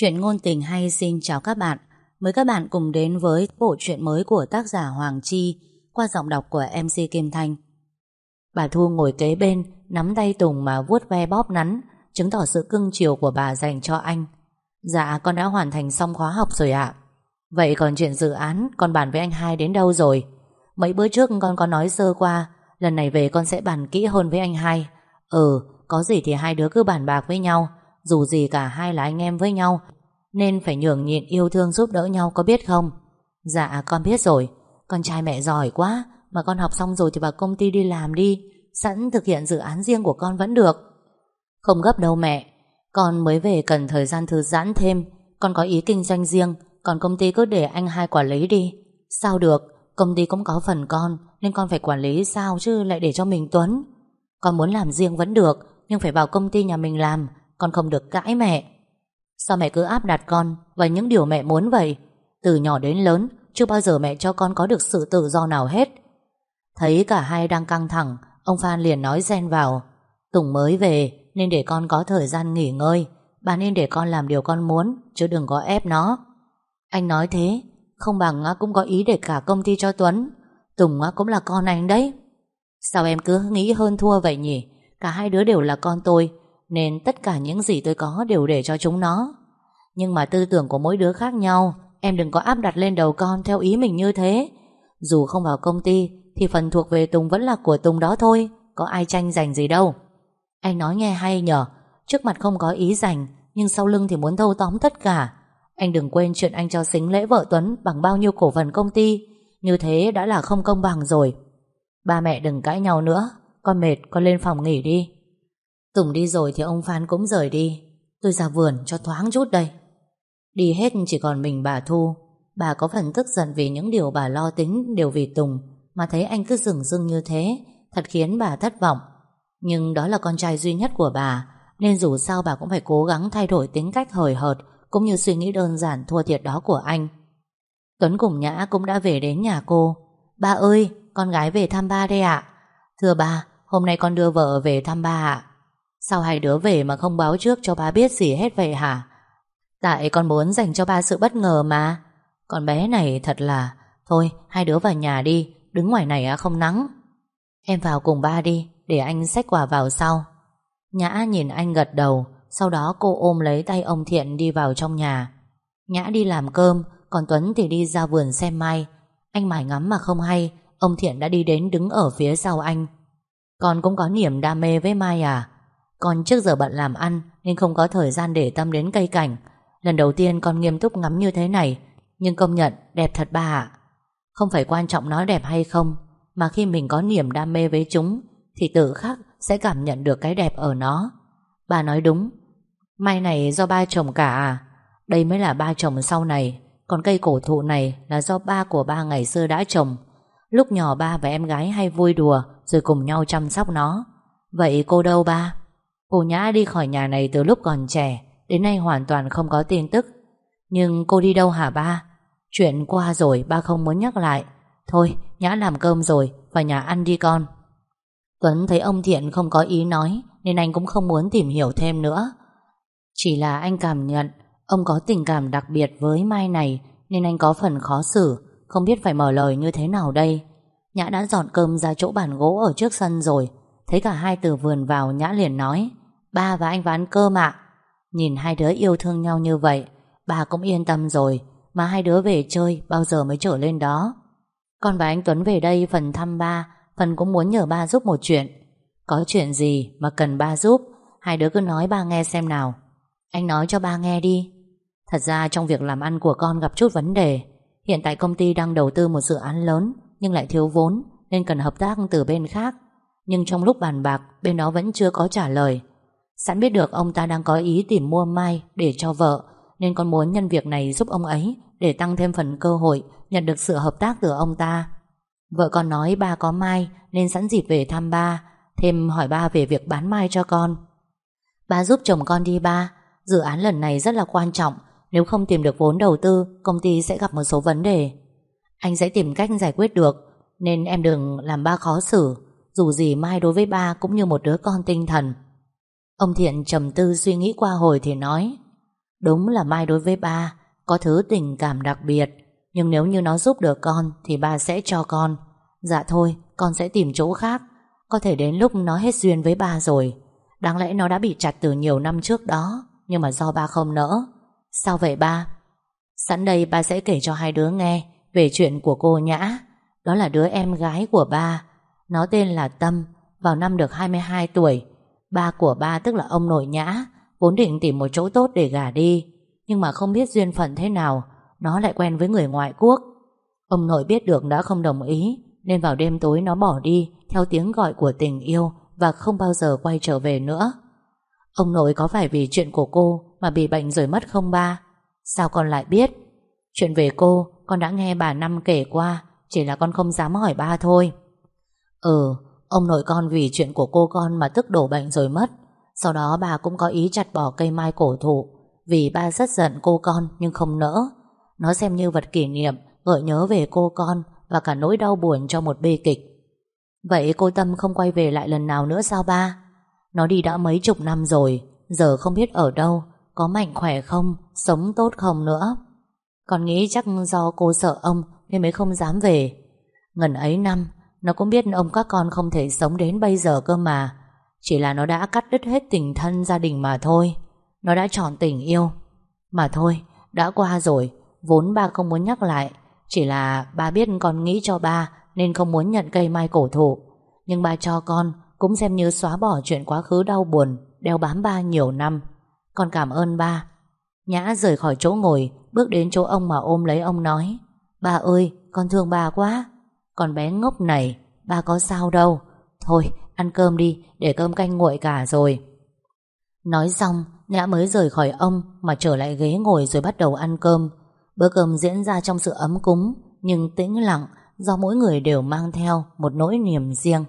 Chuyện ngôn tình hay xin chào các bạn. Mời các bạn cùng đến với bộ truyện mới của tác giả Hoàng Chi Qua giọng đọc của MC Kim Thanh. Bà Thu ngồi kế bên, Nắm tay Tùng mà vuốt ve bóp nắn, Chứng tỏ sự cưng chiều của bà dành cho anh. Dạ con đã hoàn thành xong khóa học rồi ạ. Vậy còn chuyện dự án, Con bàn với anh hai đến đâu rồi? Mấy bữa trước con có nói sơ qua, Lần này về con sẽ bàn kỹ hơn với anh hai. Ừ có gì thì hai đứa cứ bàn bạc với nhau. Dù gì cả hai là anh em với nhau, Nên phải nhường nhịn yêu thương giúp đỡ nhau, có biết không? Dạ con biết rồi. Con trai mẹ giỏi quá, Mà con học xong rồi thì vào công ty đi làm đi. Sẵn thực hiện dự án riêng của con vẫn được. Không gấp đâu mẹ. Con mới về cần thời gian thư giãn thêm. Con có ý kinh doanh riêng, Còn công ty cứ để anh hai quản lý đi. Sao được? Công ty cũng có phần con, Nên con phải quản lý sao chứ lại để cho mình Tuấn? Con muốn làm riêng vẫn được, Nhưng phải vào công ty nhà mình làm. Con không được cãi mẹ. Sao mẹ cứ áp đặt con Và những điều mẹ muốn vậy? Từ nhỏ đến lớn, Chưa bao giờ mẹ cho con có được sự tự do nào hết. Thấy cả hai đang căng thẳng, Ông Phan liền nói xen vào. Tùng mới về, Nên để con có thời gian nghỉ ngơi. Bà nên để con làm điều con muốn, Chứ đừng có ép nó. Anh nói thế, Không bằng cũng có ý để cả công ty cho Tuấn. Tùng cũng là con anh đấy. Sao em cứ nghĩ hơn thua vậy nhỉ? Cả hai đứa đều là con tôi nên tất cả những gì tôi có đều để cho chúng nó. Nhưng mà tư tưởng của mỗi đứa khác nhau, Em đừng có áp đặt lên đầu con Theo ý mình như thế. Dù không vào công ty, Thì phần thuộc về Tùng vẫn là của Tùng đó thôi, Có ai tranh giành gì đâu. Anh nói nghe hay nhở, Trước mặt không có ý giành, Nhưng sau lưng thì muốn thâu tóm tất cả. Anh đừng quên chuyện anh cho xính lễ vợ Tuấn Bằng bao nhiêu cổ phần công ty, Như thế đã là không công bằng rồi. Ba mẹ đừng cãi nhau nữa, Con mệt, con lên phòng nghỉ đi. Tùng đi rồi thì ông Phan cũng rời đi. Tôi ra vườn cho thoáng chút đây. Đi hết chỉ còn mình bà Thu. Bà có phần tức giận vì những điều bà lo tính đều vì Tùng, Mà thấy anh cứ rừng dưng như thế, Thật khiến bà thất vọng. Nhưng đó là con trai duy nhất của bà, Nên dù sao bà cũng phải cố gắng thay đổi tính cách hời hợt, Cũng như suy nghĩ đơn giản thua thiệt đó của anh. Tuấn cùng Nhã cũng đã về đến nhà cô. Ba ơi, con gái về thăm ba đây ạ. Thưa ba, Hôm nay con đưa vợ về thăm ba ạ. Sao hai đứa về mà không báo trước cho ba biết gì hết vậy hả? Tại con muốn dành cho ba sự bất ngờ mà. Con bé này thật là, Thôi, hai đứa vào nhà đi, Đứng ngoài này không nắng. Em vào cùng ba đi, Để anh xách quà vào sau. Nhã nhìn anh gật đầu, Sau đó cô ôm lấy tay ông Thiện đi vào trong nhà. Nhã đi làm cơm, Còn Tuấn thì đi ra vườn xem mai. Anh mải ngắm mà không hay, Ông Thiện đã đi đến đứng ở phía sau anh. Con cũng có niềm đam mê với Mai à? Con trước giờ bận làm ăn Nên không có thời gian để tâm đến cây cảnh. Lần đầu tiên con nghiêm túc ngắm như thế này, Nhưng công nhận đẹp thật bà ạ. Không phải quan trọng nó đẹp hay không, Mà khi mình có niềm đam mê với chúng, Thì tự khắc sẽ cảm nhận được cái đẹp ở nó. Bà nói đúng. Mai này do ba trồng cả à? Đây mới là ba trồng sau này. Còn cây cổ thụ này là do ba của ba ngày xưa đã trồng. Lúc nhỏ ba và em gái hay vui đùa, Rồi cùng nhau chăm sóc nó. Vậy cô đâu ba? Cô Nhã đi khỏi nhà này từ lúc còn trẻ, Đến nay hoàn toàn không có tin tức. Nhưng cô đi đâu hả ba? Chuyện qua rồi, ba không muốn nhắc lại. Thôi, Nhã làm cơm rồi, Vào nhà ăn đi con. Tuấn thấy ông Thiện không có ý nói, Nên anh cũng không muốn tìm hiểu thêm nữa. Chỉ là anh cảm nhận, Ông có tình cảm đặc biệt với Mai này, Nên anh có phần khó xử, Không biết phải mở lời như thế nào đây. Nhã đã dọn cơm ra chỗ bàn gỗ ở trước sân rồi, Thấy cả hai từ vườn vào, Nhã liền nói. Ba và anh vào ăn cơm ạ. Nhìn hai đứa yêu thương nhau như vậy Bà cũng yên tâm rồi, Mà hai đứa về chơi bao giờ mới trở lên đó. Con và anh Tuấn về đây phần thăm ba, Phần cũng muốn nhờ ba giúp một chuyện. Có chuyện gì mà cần ba giúp, Hai đứa cứ nói ba nghe xem nào. Anh nói cho ba nghe đi. Thật ra trong việc làm ăn của con gặp chút vấn đề. Hiện tại công ty đang đầu tư một dự án lớn, Nhưng lại thiếu vốn, Nên cần hợp tác từ bên khác. Nhưng trong lúc bàn bạc, Bên đó vẫn chưa có trả lời. Sẵn biết được ông ta đang có ý tìm mua Mai Để cho vợ, Nên con muốn nhân việc này giúp ông ấy Để tăng thêm phần cơ hội Nhận được sự hợp tác từ ông ta. Vợ con nói ba có Mai Nên sẵn dịp về thăm ba, Thêm hỏi ba về việc bán Mai cho con. Ba giúp chồng con đi ba, Dự án lần này rất là quan trọng, Nếu không tìm được vốn đầu tư, Công ty sẽ gặp một số vấn đề. Anh sẽ tìm cách giải quyết được, Nên em đừng làm ba khó xử, Dù gì Mai đối với ba cũng như một đứa con tinh thần. Ông Thiện trầm tư suy nghĩ qua hồi thì nói, Đúng là Mai đối với ba, Có thứ tình cảm đặc biệt, Nhưng nếu như nó giúp được con Thì ba sẽ cho con. Dạ thôi, con sẽ tìm chỗ khác, Có thể đến lúc nó hết duyên với ba rồi. Đáng lẽ nó đã bị chặt từ nhiều năm trước đó, Nhưng mà do ba không nỡ. Sao vậy ba? Sẵn đây ba sẽ kể cho hai đứa nghe Về chuyện của cô Nhã. Đó là đứa em gái của ba. Nó tên là Tâm, Vào năm được 22 tuổi. Ba của ba tức là ông nội Nhã, Vốn định tìm một chỗ tốt để gả đi, Nhưng mà không biết duyên phận thế nào, Nó lại quen với người ngoại quốc. Ông nội biết được đã không đồng ý, Nên vào đêm tối nó bỏ đi, Theo tiếng gọi của tình yêu, Và không bao giờ quay trở về nữa. Ông nội có phải vì chuyện của cô Mà bị bệnh rồi mất không ba? Sao con lại biết? Chuyện về cô, con đã nghe bà Năm kể qua, Chỉ là con không dám hỏi ba thôi. Ừ Ông nội con vì chuyện của cô con mà tức đổ bệnh rồi mất. Sau đó bà cũng có ý chặt bỏ cây mai cổ thụ. Vì ba rất giận cô con nhưng không nỡ. Nó xem như vật kỷ niệm, Gợi nhớ về cô con Và cả nỗi đau buồn cho một bê kịch. Vậy cô Tâm không quay về lại lần nào nữa sao ba? Nó đi đã mấy chục năm rồi, Giờ không biết ở đâu, Có mạnh khỏe không, Sống tốt không nữa. Con nghĩ chắc do cô sợ ông Nên mới không dám về. Ngần ấy năm nó cũng biết ông các con không thể sống đến bây giờ cơ mà. Chỉ là nó đã cắt đứt hết tình thân gia đình mà thôi. Nó đã chọn tình yêu. Mà thôi, Đã qua rồi. Vốn ba không muốn nhắc lại. Chỉ là ba biết con nghĩ cho ba Nên không muốn nhận cây mai cổ thụ. Nhưng ba cho con Cũng xem như xóa bỏ chuyện quá khứ đau buồn, Đeo bám ba nhiều năm. Con cảm ơn ba. Nhã rời khỏi chỗ ngồi, Bước đến chỗ ông mà ôm lấy ông nói, Ba ơi, con thương ba quá. Con bé ngốc này, Ba có sao đâu. Thôi, ăn cơm đi, để cơm canh nguội cả rồi. Nói xong, Nhã mới rời khỏi ông Mà trở lại ghế ngồi rồi bắt đầu ăn cơm. Bữa cơm diễn ra trong sự ấm cúng, Nhưng tĩnh lặng Do mỗi người đều mang theo Một nỗi niềm riêng.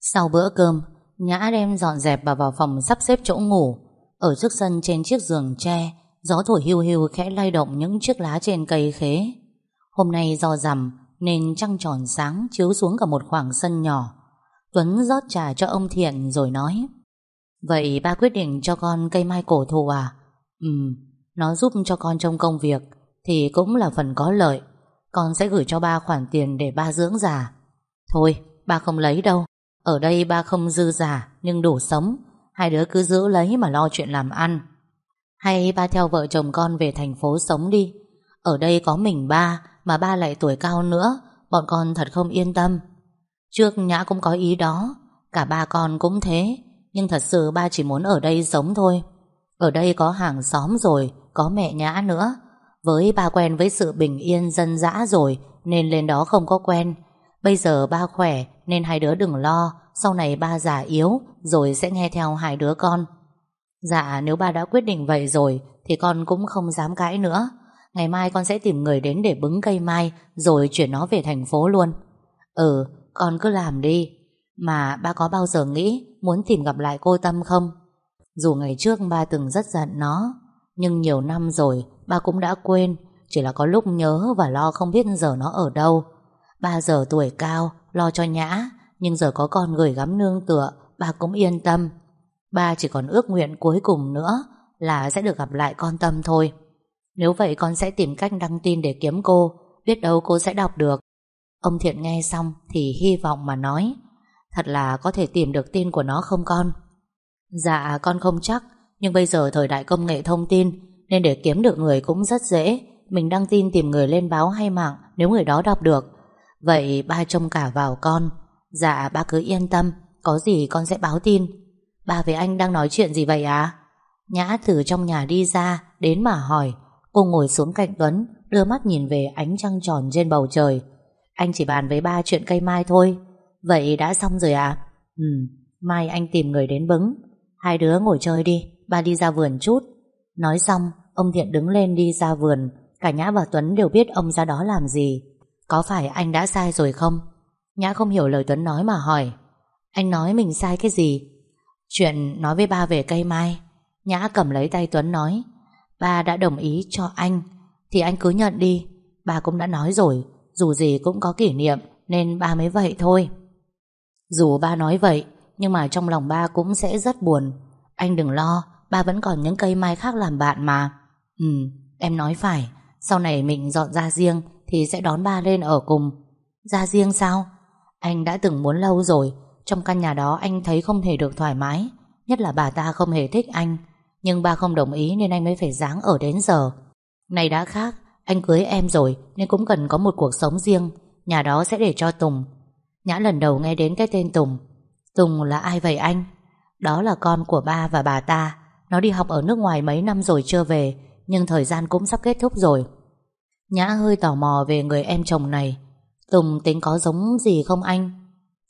Sau bữa cơm, Nhã đem dọn dẹp và vào phòng sắp xếp chỗ ngủ. Ở trước sân trên chiếc giường tre, Gió thổi hưu hưu khẽ lay động những chiếc lá trên cây khế. Hôm nay do rằm nên trăng tròn sáng chiếu xuống cả một khoảng sân nhỏ. Tuấn rót trà cho ông Thiện rồi nói Vậy ba quyết định cho con cây mai cổ thụ à? Ừ, nó giúp cho con trong công việc Thì cũng là phần có lợi. Con sẽ gửi cho ba khoản tiền để ba dưỡng già. Thôi, ba không lấy đâu. Ở đây ba không dư giả Nhưng đủ sống. Hai đứa cứ giữ lấy mà lo chuyện làm ăn. Hay ba theo vợ chồng con về thành phố sống đi. Ở đây có mình ba mà ba lại tuổi cao nữa, Bọn con thật không yên tâm. Trước Nhã cũng có ý đó, Cả ba con cũng thế, Nhưng thật sự ba chỉ muốn ở đây sống thôi. Ở đây có hàng xóm rồi, Có mẹ Nhã nữa. Với ba quen với sự bình yên dân dã rồi, Nên lên đó không có quen. Bây giờ ba khỏe, Nên hai đứa đừng lo, Sau này ba già yếu, Rồi sẽ nghe theo hai đứa con. Dạ nếu ba đã quyết định vậy rồi, Thì con cũng không dám cãi nữa. Ngày mai con sẽ tìm người đến để bứng cây mai, Rồi chuyển nó về thành phố luôn. Ừ con cứ làm đi. Mà ba có bao giờ nghĩ Muốn tìm gặp lại cô Tâm không? Dù ngày trước ba từng rất giận nó, Nhưng nhiều năm rồi Ba cũng đã quên, Chỉ là có lúc nhớ và lo không biết giờ nó ở đâu. Ba giờ tuổi cao, Lo cho nhã, Nhưng giờ có con gửi gắm nương tựa, Ba cũng yên tâm. Ba chỉ còn ước nguyện cuối cùng nữa Là sẽ được gặp lại con Tâm thôi. Nếu vậy con sẽ tìm cách đăng tin để kiếm cô, Biết đâu cô sẽ đọc được. Ông Thiện nghe xong thì hy vọng mà nói, Thật là có thể tìm được tin của nó không con? Dạ con không chắc, Nhưng bây giờ thời đại công nghệ thông tin, Nên để kiếm được người cũng rất dễ. Mình đăng tin tìm người lên báo hay mạng Nếu người đó đọc được. Vậy ba trông cả vào con. Dạ ba cứ yên tâm, Có gì con sẽ báo tin. Ba với anh đang nói chuyện gì vậy à Nhã từ trong nhà đi ra, Đến mà hỏi Cô ngồi xuống cạnh Tuấn, Đưa mắt nhìn về ánh trăng tròn trên bầu trời. Anh chỉ bàn với ba chuyện cây mai thôi. Vậy đã xong rồi à Ừ Mai anh tìm người đến bứng. Hai đứa ngồi chơi đi, Ba đi ra vườn chút. Nói xong, Ông Thiện đứng lên đi ra vườn. Cả Nhã và Tuấn đều biết ông ra đó làm gì. Có phải anh đã sai rồi không? Nhã không hiểu lời Tuấn nói mà hỏi. Anh nói mình sai cái gì? Chuyện nói với ba về cây mai. Nhã cầm lấy tay Tuấn nói. Ba đã đồng ý cho anh. Thì anh cứ nhận đi. Ba cũng đã nói rồi. Dù gì cũng có kỷ niệm Nên ba mới vậy thôi. Dù ba nói vậy Nhưng mà trong lòng ba cũng sẽ rất buồn. Anh đừng lo Ba vẫn còn những cây mai khác làm bạn mà. Ừ, em nói phải. Sau này mình dọn ra riêng Thì sẽ đón ba lên ở cùng. Ra riêng sao? Anh đã từng muốn lâu rồi. Trong căn nhà đó anh thấy không thể được thoải mái. Nhất là bà ta không hề thích anh. Nhưng ba không đồng ý nên anh mới phải dáng ở đến giờ Này đã khác, Anh cưới em rồi Nên cũng cần có một cuộc sống riêng, Nhà đó sẽ để cho Tùng Nhã lần đầu nghe đến cái tên Tùng Tùng là ai vậy anh? Đó là con của ba và bà ta, Nó đi học ở nước ngoài mấy năm rồi chưa về, Nhưng thời gian cũng sắp kết thúc rồi Nhã hơi tò mò về người em chồng này Tùng tính có giống gì không anh?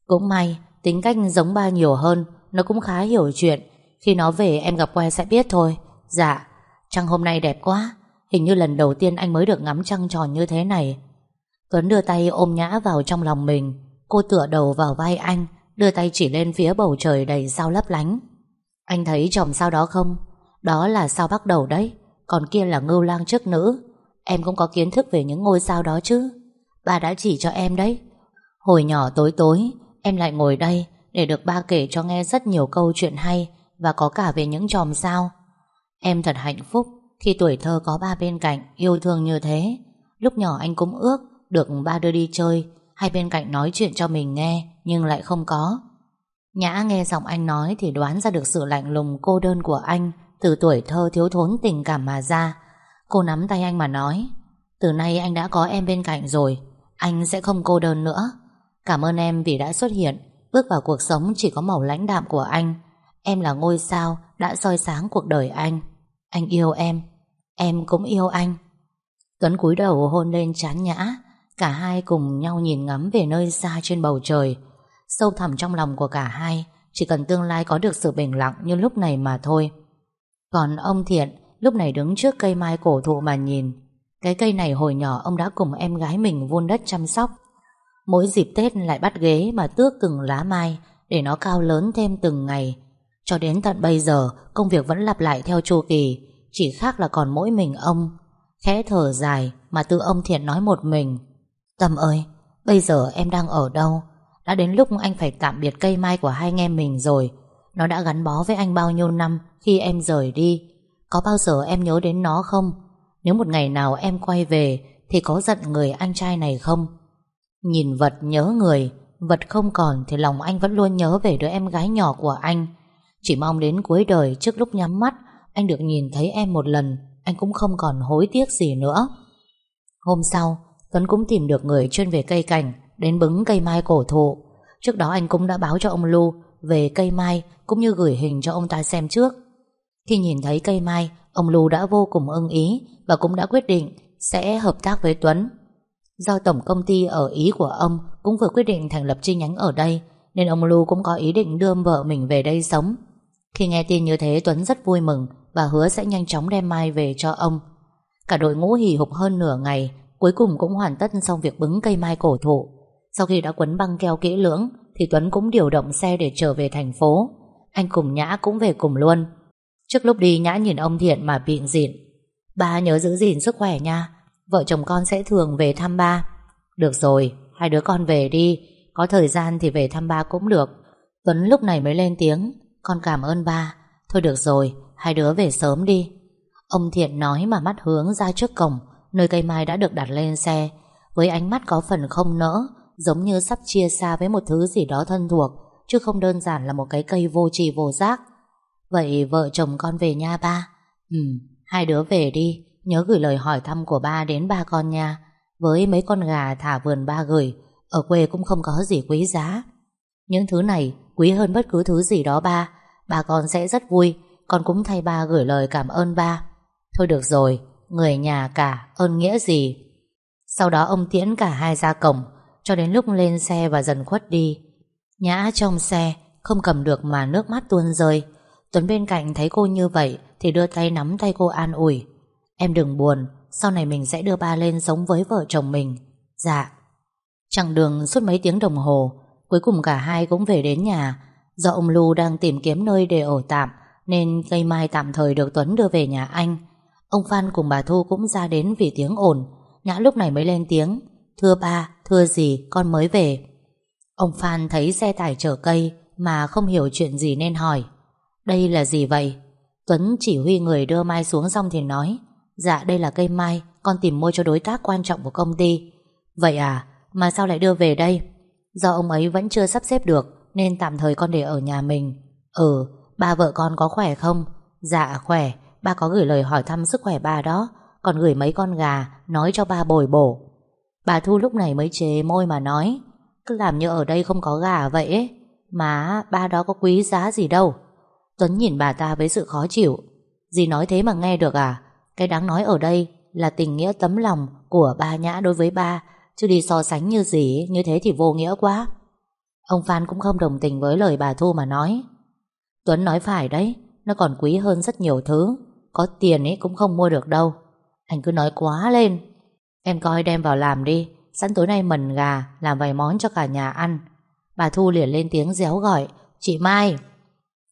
Cũng may, Tính cách giống ba nhiều hơn, Nó cũng khá hiểu chuyện khi nó về, em gặp que sẽ biết thôi. Dạ Trăng hôm nay đẹp quá. Hình như lần đầu tiên anh mới được ngắm trăng tròn như thế này. Tuấn đưa tay ôm Nhã vào trong lòng mình. Cô tựa đầu vào vai anh, Đưa tay chỉ lên phía bầu trời đầy sao lấp lánh. Anh thấy chồng sao đó không? Đó là sao bắt đầu đấy. Còn kia là ngưu lang trước nữ. Em cũng có kiến thức về những ngôi sao đó chứ. Ba đã chỉ cho em đấy. Hồi nhỏ tối tối, Em lại ngồi đây Để được ba kể cho nghe rất nhiều câu chuyện hay. Và có cả về những chòm sao. Em thật hạnh phúc Khi tuổi thơ có ba bên cạnh Yêu thương như thế. Lúc nhỏ anh cũng ước Được ba đưa đi chơi Hay bên cạnh nói chuyện cho mình nghe, Nhưng lại không có. Nhã nghe giọng anh nói Thì đoán ra được sự lạnh lùng cô đơn của anh Từ tuổi thơ thiếu thốn tình cảm mà ra. Cô nắm tay anh mà nói, Từ nay anh đã có em bên cạnh rồi, Anh sẽ không cô đơn nữa. Cảm ơn em vì đã xuất hiện. Bước vào cuộc sống chỉ có màu lãnh đạm của anh. Em là ngôi sao Đã soi sáng cuộc đời anh. Anh yêu em. Em cũng yêu anh. Tuấn cúi đầu hôn lên chán nhã. Cả hai cùng nhau nhìn ngắm về nơi xa trên bầu trời. Sâu thẳm trong lòng của cả hai, Chỉ cần tương lai có được sự bình lặng như lúc này mà thôi. Còn ông Thiện, Lúc này đứng trước cây mai cổ thụ mà nhìn. Cái cây này hồi nhỏ ông đã cùng em gái mình vun đất chăm sóc. Mỗi dịp Tết lại bắt ghế mà tước từng lá mai Để nó cao lớn thêm từng ngày. Cho đến tận bây giờ, Công việc vẫn lặp lại theo chu kỳ, Chỉ khác là còn mỗi mình ông. Khẽ thở dài mà tự ông Thiện nói một mình, Tâm ơi, Bây giờ em đang ở đâu? Đã đến lúc anh phải tạm biệt cây mai của hai anh em mình rồi. Nó đã gắn bó với anh bao nhiêu năm Khi em rời đi? Có bao giờ em nhớ đến nó không? Nếu một ngày nào em quay về, Thì có giận người anh trai này không? Nhìn vật nhớ người, Vật không còn thì lòng anh vẫn luôn nhớ về đứa em gái nhỏ của anh. Chỉ mong đến cuối đời trước lúc nhắm mắt Anh được nhìn thấy em một lần Anh cũng không còn hối tiếc gì nữa. Hôm sau Tuấn cũng tìm được người chuyên về cây cảnh Đến bứng cây mai cổ thụ. Trước đó anh cũng đã báo cho ông Lu Về cây mai cũng như gửi hình cho ông ta xem trước. Khi nhìn thấy cây mai Ông Lu đã vô cùng ưng ý Và cũng đã quyết định sẽ hợp tác với Tuấn. Do tổng công ty ở Ý của ông cũng vừa quyết định thành lập chi nhánh ở đây, nên ông Lu cũng có ý định đưa vợ mình về đây sống. Khi nghe tin như thế Tuấn rất vui mừng và hứa sẽ nhanh chóng đem Mai về cho ông. Cả đội ngũ hì hục hơn nửa ngày, cuối cùng cũng hoàn tất xong việc bứng cây mai cổ thụ. Sau khi đã quấn băng keo kỹ lưỡng, thì Tuấn cũng điều động xe để trở về thành phố. Anh cùng Nhã cũng về cùng luôn. Trước lúc đi Nhã nhìn ông Thiện mà bịn dịn. Ba nhớ giữ gìn sức khỏe nha, Vợ chồng con sẽ thường về thăm ba Được rồi, hai đứa con về đi Có thời gian thì về thăm ba cũng được Tuấn lúc này mới lên tiếng con cảm ơn ba. Thôi được rồi, hai đứa về sớm đi. Ông Thiện nói mà mắt hướng ra trước cổng Nơi cây mai đã được đặt lên xe. Với ánh mắt có phần không nỡ Giống như sắp chia xa với một thứ gì đó thân thuộc Chứ không đơn giản là một cái cây vô trì vô giác. Vậy vợ chồng con về nha ba. Ừ, hai đứa về đi Nhớ gửi lời hỏi thăm của ba đến ba con nha. Với mấy con gà thả vườn ba gửi Ở quê cũng không có gì quý giá. Những thứ này quý hơn bất cứ thứ gì đó ba Ba con sẽ rất vui. Con cũng thay ba gửi lời cảm ơn ba. Thôi được rồi, Người nhà cả, ơn nghĩa gì? Sau đó ông tiễn cả hai ra cổng, Cho đến lúc lên xe và dần khuất đi. Nhã trong xe, Không cầm được mà nước mắt tuôn rơi. Tuấn bên cạnh thấy cô như vậy Thì đưa tay nắm tay cô an ủi. Em đừng buồn, Sau này mình sẽ đưa ba lên sống với vợ chồng mình. Dạ. Chặng đường suốt mấy tiếng đồng hồ Cuối cùng cả hai cũng về đến nhà. Do ông Lu đang tìm kiếm nơi để ở tạm Nên cây mai tạm thời được Tuấn đưa về nhà anh. Ông Phan cùng bà Thu cũng ra đến vì tiếng ồn. Nhã lúc này mới lên tiếng Thưa ba, thưa gì, con mới về. Ông Phan thấy xe tải chở cây Mà không hiểu chuyện gì nên hỏi Đây là gì vậy? Tuấn chỉ huy người đưa Mai xuống xong thì nói Dạ đây là cây mai Con tìm mua cho đối tác quan trọng của công ty. Vậy à? Mà sao lại đưa về đây? Do ông ấy vẫn chưa sắp xếp được, Nên tạm thời con để ở nhà mình. Ừ Ba vợ con có khỏe không? Dạ khỏe. Ba có gửi lời hỏi thăm sức khỏe ba đó. Còn gửi mấy con gà, Nói cho ba bồi bổ. Bà Thu lúc này mới chế môi mà nói, Cứ làm như ở đây không có gà vậy ấy. Má, ba đó có quý giá gì đâu. Tuấn nhìn bà ta với sự khó chịu. Dì nói thế mà nghe được à? Cái đáng nói ở đây là tình nghĩa tấm lòng Của ba nhã đối với ba. Chứ đi so sánh như gì Như thế thì vô nghĩa quá. Ông Phan cũng không đồng tình với lời bà Thu mà nói. Tuấn nói phải đấy, Nó còn quý hơn rất nhiều thứ. Có tiền ấy cũng không mua được đâu. Anh cứ nói quá lên. Em coi đem vào làm đi, Sẵn tối nay mần gà, Làm vài món cho cả nhà ăn. Bà Thu liền lên tiếng réo gọi, Chị Mai.